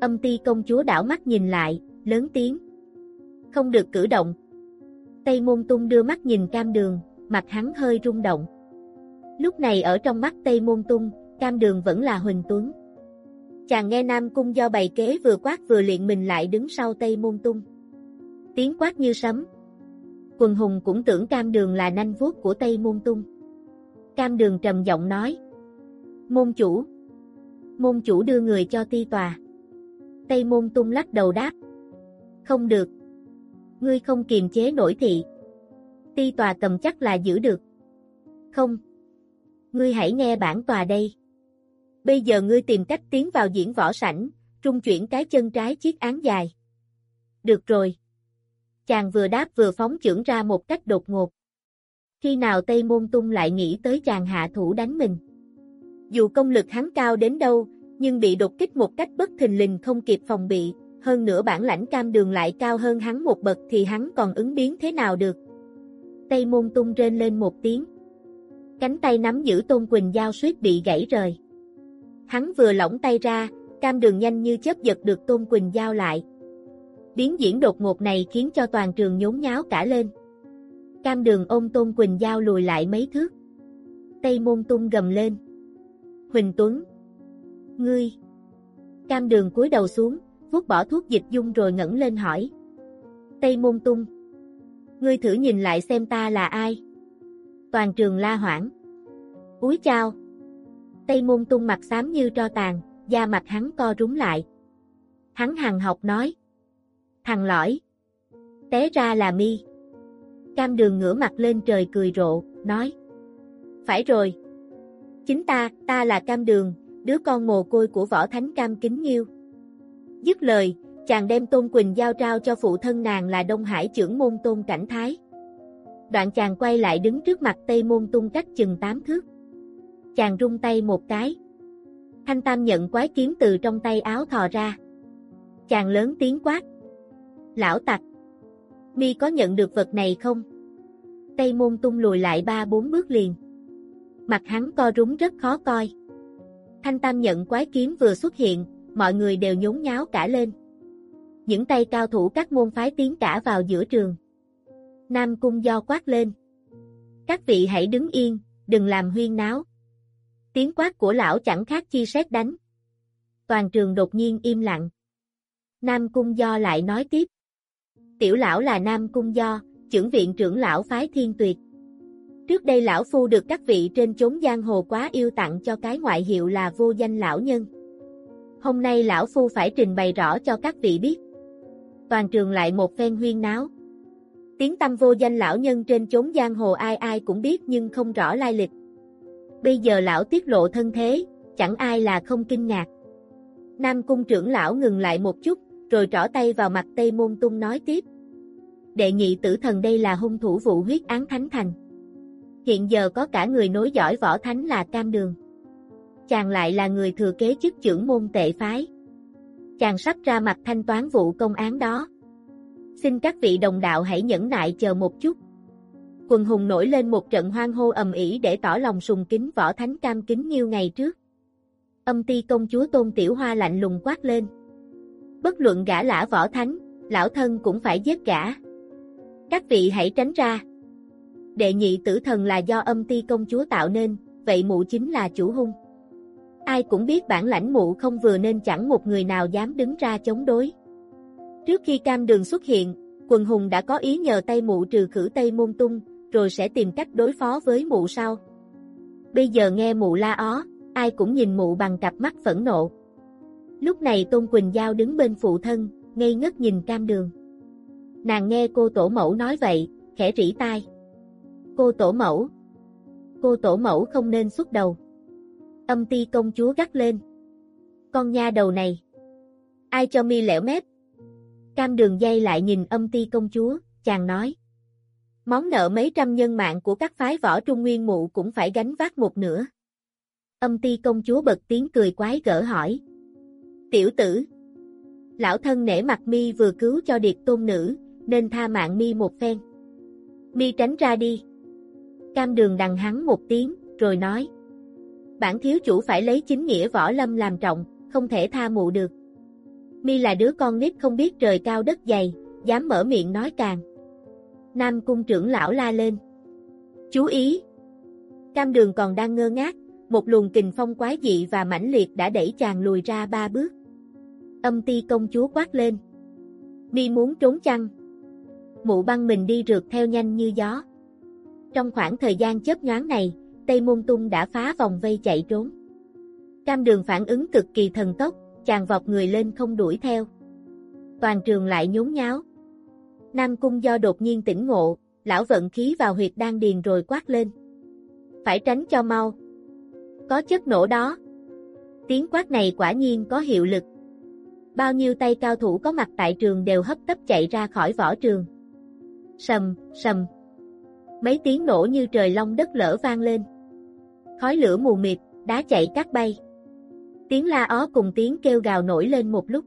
Âm ti công chúa đảo mắt nhìn lại, lớn tiếng. Không được cử động. Tây môn tung đưa mắt nhìn cam đường, mặt hắn hơi rung động. Lúc này ở trong mắt Tây môn tung, cam đường vẫn là Huỳnh Tuấn. Chàng nghe Nam Cung do bày kế vừa quát vừa luyện mình lại đứng sau Tây môn tung. Tiếng quát như sấm. Quần hùng cũng tưởng cam đường là nanh vuốt của Tây môn tung. Cam đường trầm giọng nói. Môn chủ. Môn chủ đưa người cho ti tòa. Tây môn tung lắc đầu đáp. Không được. Ngươi không kiềm chế nổi thị. Ti tòa cầm chắc là giữ được. Không. Ngươi hãy nghe bản tòa đây. Bây giờ ngươi tìm cách tiến vào diễn võ sảnh, trung chuyển cái chân trái chiếc án dài. Được rồi. Chàng vừa đáp vừa phóng chưởng ra một cách đột ngột. Khi nào Tây Môn Tung lại nghĩ tới chàng hạ thủ đánh mình. Dù công lực hắn cao đến đâu, nhưng bị đột kích một cách bất thình lình không kịp phòng bị, hơn nữa bản lãnh cam đường lại cao hơn hắn một bậc thì hắn còn ứng biến thế nào được. Tây môn tung rên lên một tiếng. Cánh tay nắm giữ tôn quỳnh dao suýt bị gãy rời. Hắn vừa lỏng tay ra, cam đường nhanh như chớp giật được tôn quỳnh dao lại. Biến diễn đột ngột này khiến cho toàn trường nhốn nháo cả lên. Cam đường ôm tôn quỳnh dao lùi lại mấy thước. Tây môn tung gầm lên. Huỳnh Tuấn. Ngươi. Cam đường cúi đầu xuống, vuốt bỏ thuốc dịch dung rồi ngẩng lên hỏi. Tây môn tung. Ngươi thử nhìn lại xem ta là ai. Toàn trường la hoảng. Úi chao. Tây môn tung mặt xám như tro tàn, da mặt hắn co rúng lại. Hắn hằng học nói. Thằng lõi. Té ra là mi. Cam đường ngửa mặt lên trời cười rộ, nói. Phải rồi. Chính ta, ta là cam đường, đứa con mồ côi của võ thánh cam kính nhiêu. Dứt lời, chàng đem Tôn Quỳnh giao trao cho phụ thân nàng là Đông Hải trưởng môn Tôn Cảnh Thái. Đoạn chàng quay lại đứng trước mặt Tây Môn Tung cách chừng tám thước. Chàng rung tay một cái. Thanh Tam nhận quái kiếm từ trong tay áo thò ra. Chàng lớn tiếng quát. Lão tặc! Mi có nhận được vật này không? Tây Môn Tung lùi lại ba bốn bước liền. Mặt hắn co rúng rất khó coi. Thanh Tam nhận quái kiếm vừa xuất hiện, mọi người đều nhốn nháo cả lên. Những tay cao thủ các môn phái tiến cả vào giữa trường. Nam Cung do quát lên. Các vị hãy đứng yên, đừng làm huyên náo. Tiếng quát của lão chẳng khác chi xét đánh. Toàn trường đột nhiên im lặng. Nam Cung do lại nói tiếp. Tiểu lão là Nam Cung do, trưởng viện trưởng lão phái thiên tuyệt. Trước đây lão phu được các vị trên chốn giang hồ quá yêu tặng cho cái ngoại hiệu là vô danh lão nhân. Hôm nay lão phu phải trình bày rõ cho các vị biết. Toàn trường lại một phen huyên náo. Tiếng tâm vô danh lão nhân trên chốn giang hồ ai ai cũng biết nhưng không rõ lai lịch. Bây giờ lão tiết lộ thân thế, chẳng ai là không kinh ngạc. Nam cung trưởng lão ngừng lại một chút, rồi trỏ tay vào mặt Tây Môn Tung nói tiếp. Đệ nhị tử thần đây là hung thủ vụ huyết án thánh thành. Hiện giờ có cả người nối giỏi võ thánh là Cam Đường. Chàng lại là người thừa kế chức trưởng môn tệ phái. Chàng sắp ra mặt thanh toán vụ công án đó. Xin các vị đồng đạo hãy nhẫn nại chờ một chút. Quần hùng nổi lên một trận hoang hô ầm ĩ để tỏ lòng sùng kính võ thánh cam kính như ngày trước. Âm ti công chúa Tôn Tiểu Hoa lạnh lùng quát lên. Bất luận gã lã võ thánh, lão thân cũng phải giết gã. Các vị hãy tránh ra. Đệ nhị tử thần là do âm ti công chúa tạo nên, vậy mụ chính là chủ hung. Ai cũng biết bản lãnh mụ không vừa nên chẳng một người nào dám đứng ra chống đối. Trước khi cam đường xuất hiện, quần hùng đã có ý nhờ tay mụ trừ khử Tây Môn Tung, rồi sẽ tìm cách đối phó với mụ sau. Bây giờ nghe mụ la ó, ai cũng nhìn mụ bằng cặp mắt phẫn nộ. Lúc này Tôn Quỳnh Giao đứng bên phụ thân, ngây ngất nhìn cam đường. Nàng nghe cô tổ mẫu nói vậy, khẽ rỉ tai. Cô tổ mẫu. Cô tổ mẫu không nên xuất đầu. Âm ti công chúa gắt lên. Con nha đầu này. Ai cho mi lẻo mép? Cam đường dây lại nhìn âm ti công chúa, chàng nói. Món nợ mấy trăm nhân mạng của các phái võ trung nguyên mụ cũng phải gánh vác một nửa. Âm ti công chúa bật tiếng cười quái gỡ hỏi. Tiểu tử. Lão thân nể mặt mi vừa cứu cho điệp tôn nữ, nên tha mạng mi một phen. Mi tránh ra đi. Cam đường đằng hắn một tiếng, rồi nói. Bản thiếu chủ phải lấy chính nghĩa võ lâm làm trọng, không thể tha mụ được. Mi là đứa con nít không biết trời cao đất dày, dám mở miệng nói càng. Nam cung trưởng lão la lên. Chú ý! Cam đường còn đang ngơ ngác, một luồng kình phong quái dị và mãnh liệt đã đẩy chàng lùi ra ba bước. Âm ti công chúa quát lên. Mi muốn trốn chăng? Mụ băng mình đi rượt theo nhanh như gió. Trong khoảng thời gian chớp nhoáng này, Tây Môn Tung đã phá vòng vây chạy trốn. Cam đường phản ứng cực kỳ thần tốc, chàng vọt người lên không đuổi theo. Toàn trường lại nhốn nháo. Nam Cung do đột nhiên tỉnh ngộ, lão vận khí vào huyệt đan điền rồi quát lên. Phải tránh cho mau. Có chất nổ đó. Tiếng quát này quả nhiên có hiệu lực. Bao nhiêu tay cao thủ có mặt tại trường đều hấp tấp chạy ra khỏi võ trường. Sầm, sầm. Mấy tiếng nổ như trời long đất lở vang lên. Khói lửa mù mịt, đá chạy cắt bay. Tiếng la ó cùng tiếng kêu gào nổi lên một lúc.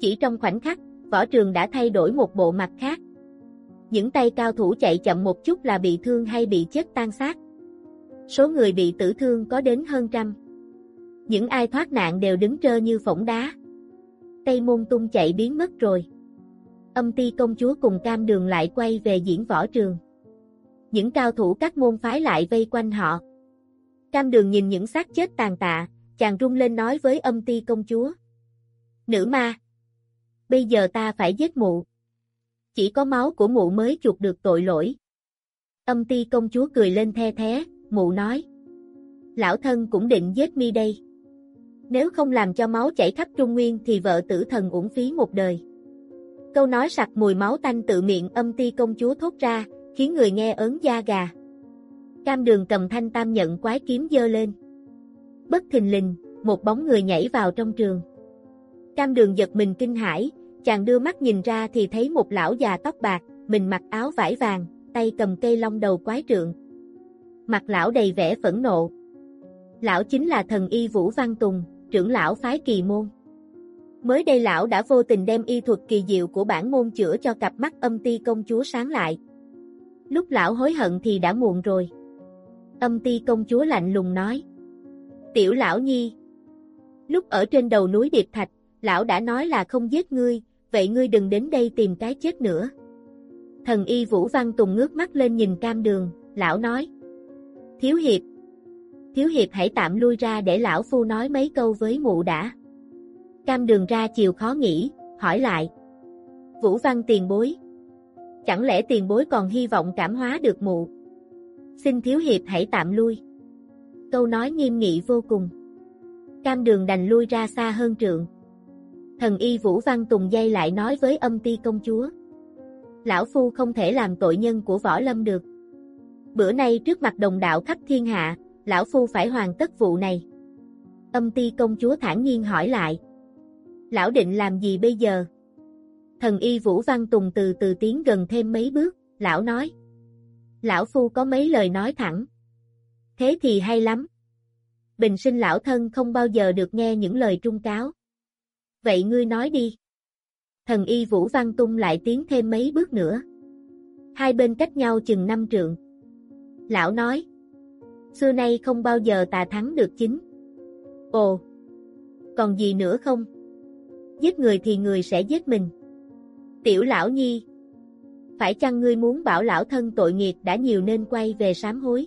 Chỉ trong khoảnh khắc, võ trường đã thay đổi một bộ mặt khác. Những tay cao thủ chạy chậm một chút là bị thương hay bị chết tan xác. Số người bị tử thương có đến hơn trăm. Những ai thoát nạn đều đứng trơ như phỏng đá. Tây môn tung chạy biến mất rồi. Âm ti công chúa cùng cam đường lại quay về diễn võ trường. Những cao thủ các môn phái lại vây quanh họ. Cam đường nhìn những xác chết tàn tạ, chàng rung lên nói với âm ti công chúa. Nữ ma! Bây giờ ta phải giết mụ. Chỉ có máu của mụ mới chuộc được tội lỗi. Âm ti công chúa cười lên the thế, mụ nói. Lão thân cũng định giết mi đây. Nếu không làm cho máu chảy khắp Trung Nguyên thì vợ tử thần uổng phí một đời. Câu nói sặc mùi máu tanh tự miệng âm ti công chúa thốt ra, khiến người nghe ớn da gà. Cam đường cầm thanh tam nhận quái kiếm dơ lên. Bất thình lình, một bóng người nhảy vào trong trường. Cam đường giật mình kinh hãi, chàng đưa mắt nhìn ra thì thấy một lão già tóc bạc, mình mặc áo vải vàng, tay cầm cây long đầu quái trượng. Mặt lão đầy vẻ phẫn nộ. Lão chính là thần y Vũ Văn Tùng, trưởng lão phái kỳ môn. Mới đây lão đã vô tình đem y thuật kỳ diệu của bản môn chữa cho cặp mắt âm ti công chúa sáng lại. Lúc lão hối hận thì đã muộn rồi. Âm ti công chúa lạnh lùng nói. Tiểu lão nhi. Lúc ở trên đầu núi Điệp Thạch, lão đã nói là không giết ngươi, vậy ngươi đừng đến đây tìm cái chết nữa. Thần y Vũ Văn Tùng ngước mắt lên nhìn cam đường, lão nói. Thiếu hiệp. Thiếu hiệp hãy tạm lui ra để lão phu nói mấy câu với mụ đã. Cam đường ra chiều khó nghĩ, hỏi lại. Vũ Văn tiền bối. Chẳng lẽ tiền bối còn hy vọng cảm hóa được mụ? Xin thiếu hiệp hãy tạm lui. Câu nói nghiêm nghị vô cùng. Cam đường đành lui ra xa hơn trượng. Thần y Vũ Văn Tùng dây lại nói với âm ti công chúa. Lão Phu không thể làm tội nhân của võ lâm được. Bữa nay trước mặt đồng đạo khắp thiên hạ, Lão Phu phải hoàn tất vụ này. Âm ti công chúa thản nhiên hỏi lại. Lão định làm gì bây giờ? Thần y Vũ Văn Tùng từ từ tiến gần thêm mấy bước, lão nói. Lão Phu có mấy lời nói thẳng. Thế thì hay lắm. Bình sinh lão thân không bao giờ được nghe những lời trung cáo. Vậy ngươi nói đi. Thần y Vũ Văn Tung lại tiến thêm mấy bước nữa. Hai bên cách nhau chừng năm trượng. Lão nói. Xưa nay không bao giờ tà thắng được chính. Ồ! Còn gì nữa không? Giết người thì người sẽ giết mình. Tiểu lão nhi. Phải chăng ngươi muốn bảo lão thân tội nghiệp đã nhiều nên quay về sám hối?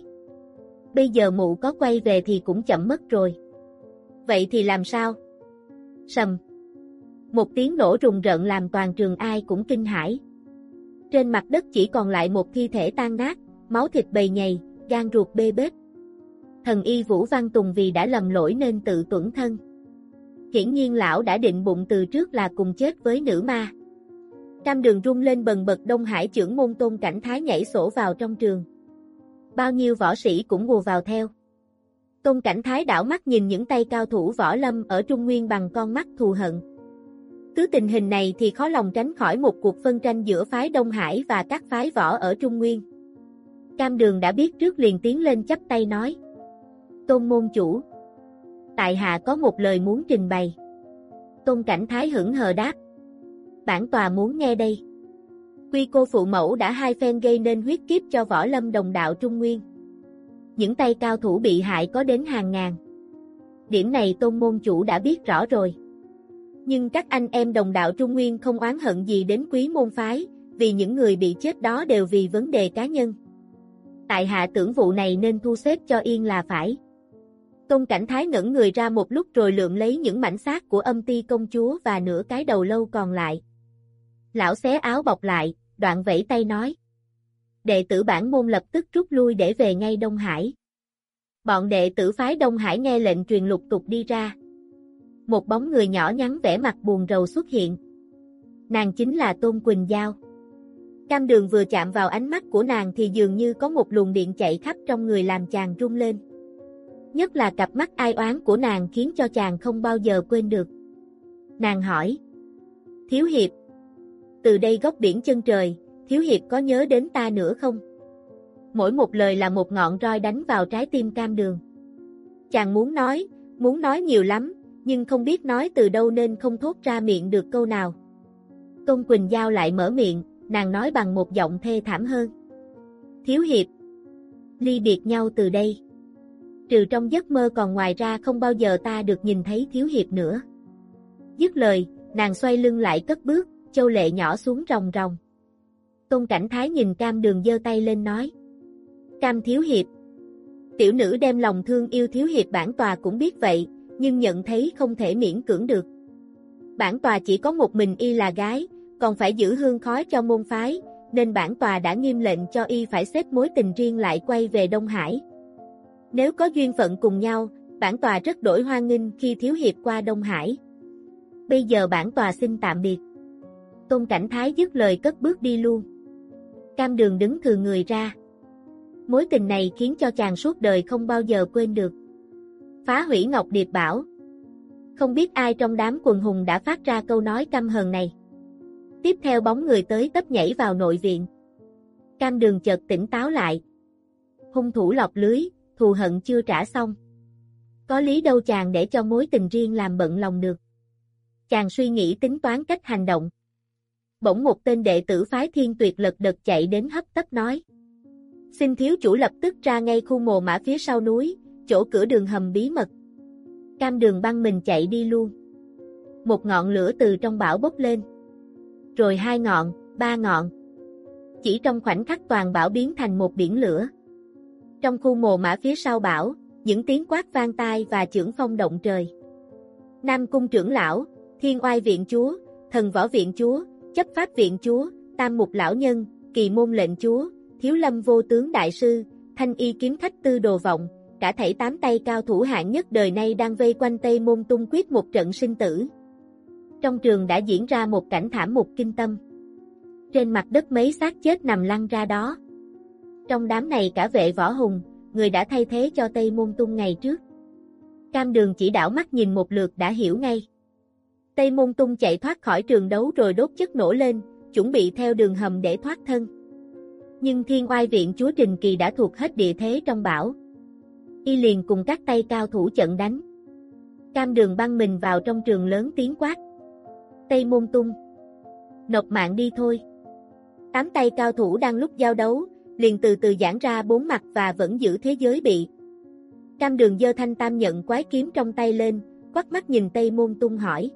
Bây giờ mụ có quay về thì cũng chậm mất rồi. Vậy thì làm sao? Sầm. Một tiếng nổ rùng rợn làm toàn trường ai cũng kinh hãi. Trên mặt đất chỉ còn lại một thi thể tan nát, máu thịt bầy nhầy, gan ruột bê bết. Thần y Vũ Văn Tùng vì đã lầm lỗi nên tự tuẩn thân. Hiển nhiên lão đã định bụng từ trước là cùng chết với nữ ma. Cam đường rung lên bần bật Đông Hải trưởng môn tôn cảnh thái nhảy sổ vào trong trường. Bao nhiêu võ sĩ cũng ngùa vào theo. Tôn cảnh thái đảo mắt nhìn những tay cao thủ võ lâm ở Trung Nguyên bằng con mắt thù hận. Cứ tình hình này thì khó lòng tránh khỏi một cuộc phân tranh giữa phái Đông Hải và các phái võ ở Trung Nguyên. Cam đường đã biết trước liền tiến lên chấp tay nói. Tôn môn chủ. Tại hạ có một lời muốn trình bày. Tôn cảnh thái hững hờ đáp. Bản tòa muốn nghe đây. Quy cô phụ mẫu đã hai phen gây nên huyết kiếp cho võ lâm đồng đạo Trung Nguyên. Những tay cao thủ bị hại có đến hàng ngàn. Điểm này tôn môn chủ đã biết rõ rồi. Nhưng các anh em đồng đạo Trung Nguyên không oán hận gì đến quý môn phái, vì những người bị chết đó đều vì vấn đề cá nhân. Tại hạ tưởng vụ này nên thu xếp cho yên là phải. Tôn Cảnh Thái ngẩn người ra một lúc rồi lượm lấy những mảnh xác của âm ti công chúa và nửa cái đầu lâu còn lại. Lão xé áo bọc lại, đoạn vẫy tay nói. Đệ tử bản môn lập tức rút lui để về ngay Đông Hải. Bọn đệ tử phái Đông Hải nghe lệnh truyền lục tục đi ra. Một bóng người nhỏ nhắn vẻ mặt buồn rầu xuất hiện. Nàng chính là Tôn Quỳnh Giao. Cam đường vừa chạm vào ánh mắt của nàng thì dường như có một luồng điện chạy khắp trong người làm chàng rung lên. Nhất là cặp mắt ai oán của nàng khiến cho chàng không bao giờ quên được. Nàng hỏi. Thiếu hiệp. Từ đây góc biển chân trời, Thiếu hiệp có nhớ đến ta nữa không? Mỗi một lời là một ngọn roi đánh vào trái tim cam đường. Chàng muốn nói, muốn nói nhiều lắm, nhưng không biết nói từ đâu nên không thốt ra miệng được câu nào. công Quỳnh Giao lại mở miệng, nàng nói bằng một giọng thê thảm hơn. Thiếu hiệp, ly biệt nhau từ đây. Trừ trong giấc mơ còn ngoài ra không bao giờ ta được nhìn thấy thiếu hiệp nữa. Dứt lời, nàng xoay lưng lại cất bước, châu lệ nhỏ xuống ròng ròng. Tôn Cảnh Thái nhìn cam đường giơ tay lên nói. Cam thiếu hiệp. Tiểu nữ đem lòng thương yêu thiếu hiệp bản tòa cũng biết vậy, nhưng nhận thấy không thể miễn cưỡng được. Bản tòa chỉ có một mình y là gái, còn phải giữ hương khói cho môn phái, nên bản tòa đã nghiêm lệnh cho y phải xếp mối tình riêng lại quay về Đông Hải. Nếu có duyên phận cùng nhau, bản tòa rất đổi hoan nghênh khi thiếu hiệp qua Đông Hải. Bây giờ bản tòa xin tạm biệt. Tôn Cảnh Thái dứt lời cất bước đi luôn. Cam đường đứng thừa người ra. Mối tình này khiến cho chàng suốt đời không bao giờ quên được. Phá hủy Ngọc Điệp bảo. Không biết ai trong đám quần hùng đã phát ra câu nói căm hờn này. Tiếp theo bóng người tới tấp nhảy vào nội viện. Cam đường chợt tỉnh táo lại. Hung thủ lọc lưới, thù hận chưa trả xong. Có lý đâu chàng để cho mối tình riêng làm bận lòng được. Chàng suy nghĩ tính toán cách hành động. Bỗng một tên đệ tử phái thiên tuyệt lật đật chạy đến hấp tấp nói. Xin thiếu chủ lập tức ra ngay khu mồ mã phía sau núi, chỗ cửa đường hầm bí mật. Cam đường băng mình chạy đi luôn. Một ngọn lửa từ trong bão bốc lên. Rồi hai ngọn, ba ngọn. Chỉ trong khoảnh khắc toàn bão biến thành một biển lửa. Trong khu mồ mã phía sau bão, những tiếng quát vang tai và chưởng phong động trời. Nam cung trưởng lão, thiên oai viện chúa, thần võ viện chúa, chấp pháp viện chúa, tam mục lão nhân, kỳ môn lệnh chúa, thiếu lâm vô tướng đại sư, thanh y kiếm khách tư đồ vọng, cả thảy tám tay cao thủ hạng nhất đời nay đang vây quanh Tây Môn tung quyết một trận sinh tử. Trong trường đã diễn ra một cảnh thảm mục kinh tâm. Trên mặt đất mấy xác chết nằm lăn ra đó. Trong đám này cả vệ võ hùng, người đã thay thế cho Tây Môn Tung ngày trước. Cam đường chỉ đảo mắt nhìn một lượt đã hiểu ngay. Tây Môn Tung chạy thoát khỏi trường đấu rồi đốt chất nổ lên, chuẩn bị theo đường hầm để thoát thân. Nhưng thiên oai viện chúa Trình Kỳ đã thuộc hết địa thế trong bão. Y liền cùng các tay cao thủ trận đánh. Cam đường băng mình vào trong trường lớn tiếng quát. Tây Môn Tung. Nộp mạng đi thôi. Tám tay cao thủ đang lúc giao đấu, liền từ từ giãn ra bốn mặt và vẫn giữ thế giới bị. Cam đường dơ thanh tam nhận quái kiếm trong tay lên, quắt mắt nhìn Tây Môn Tung hỏi.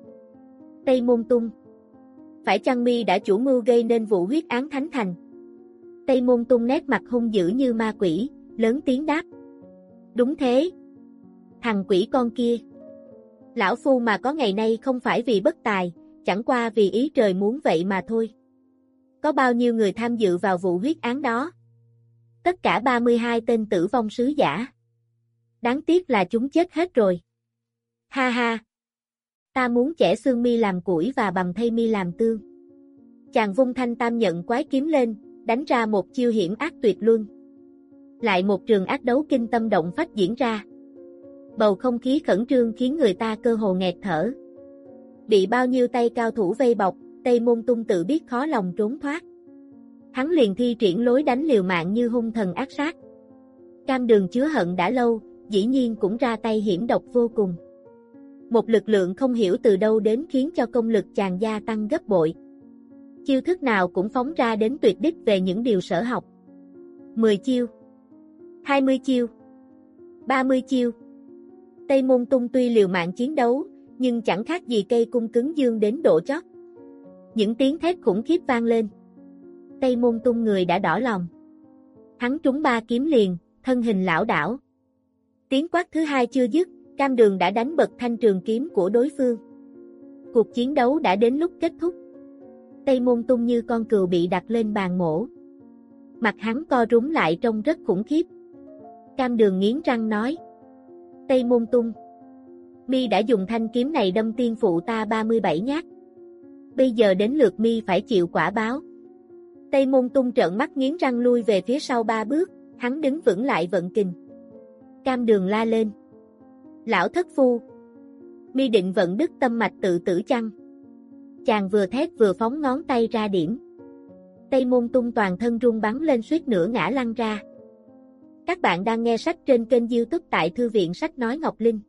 Tây Môn Tung Phải chăng mi đã chủ mưu gây nên vụ huyết án thánh thành? Tây Môn Tung nét mặt hung dữ như ma quỷ, lớn tiếng đáp. Đúng thế. Thằng quỷ con kia. Lão Phu mà có ngày nay không phải vì bất tài, chẳng qua vì ý trời muốn vậy mà thôi. Có bao nhiêu người tham dự vào vụ huyết án đó? Tất cả 32 tên tử vong sứ giả. Đáng tiếc là chúng chết hết rồi. Ha ha. Ta muốn chẻ xương mi làm củi và bầm thay mi làm tương. Chàng vung thanh tam nhận quái kiếm lên, đánh ra một chiêu hiểm ác tuyệt luân. Lại một trường ác đấu kinh tâm động phách diễn ra. Bầu không khí khẩn trương khiến người ta cơ hồ nghẹt thở. Bị bao nhiêu tay cao thủ vây bọc, Tây Môn Tung tự biết khó lòng trốn thoát hắn liền thi triển lối đánh liều mạng như hung thần ác sát. Cam đường chứa hận đã lâu, dĩ nhiên cũng ra tay hiểm độc vô cùng. Một lực lượng không hiểu từ đâu đến khiến cho công lực chàng gia tăng gấp bội. Chiêu thức nào cũng phóng ra đến tuyệt đích về những điều sở học. 10 chiêu 20 chiêu 30 chiêu Tây Môn Tung tuy liều mạng chiến đấu, nhưng chẳng khác gì cây cung cứng dương đến độ chót. Những tiếng thét khủng khiếp vang lên. Tây môn tung người đã đỏ lòng. Hắn trúng ba kiếm liền, thân hình lão đảo. Tiếng quát thứ hai chưa dứt, cam đường đã đánh bật thanh trường kiếm của đối phương. Cuộc chiến đấu đã đến lúc kết thúc. Tây môn tung như con cừu bị đặt lên bàn mổ. Mặt hắn co rúm lại trông rất khủng khiếp. Cam đường nghiến răng nói. Tây môn tung. Mi đã dùng thanh kiếm này đâm tiên phụ ta 37 nhát. Bây giờ đến lượt mi phải chịu quả báo. Tây môn tung trợn mắt nghiến răng lui về phía sau ba bước, hắn đứng vững lại vận kình. Cam đường la lên. Lão thất phu. Mi định vận đức tâm mạch tự tử chăng? Chàng vừa thét vừa phóng ngón tay ra điểm. Tây môn tung toàn thân rung bắn lên suýt nửa ngã lăn ra. Các bạn đang nghe sách trên kênh youtube tại Thư viện Sách Nói Ngọc Linh.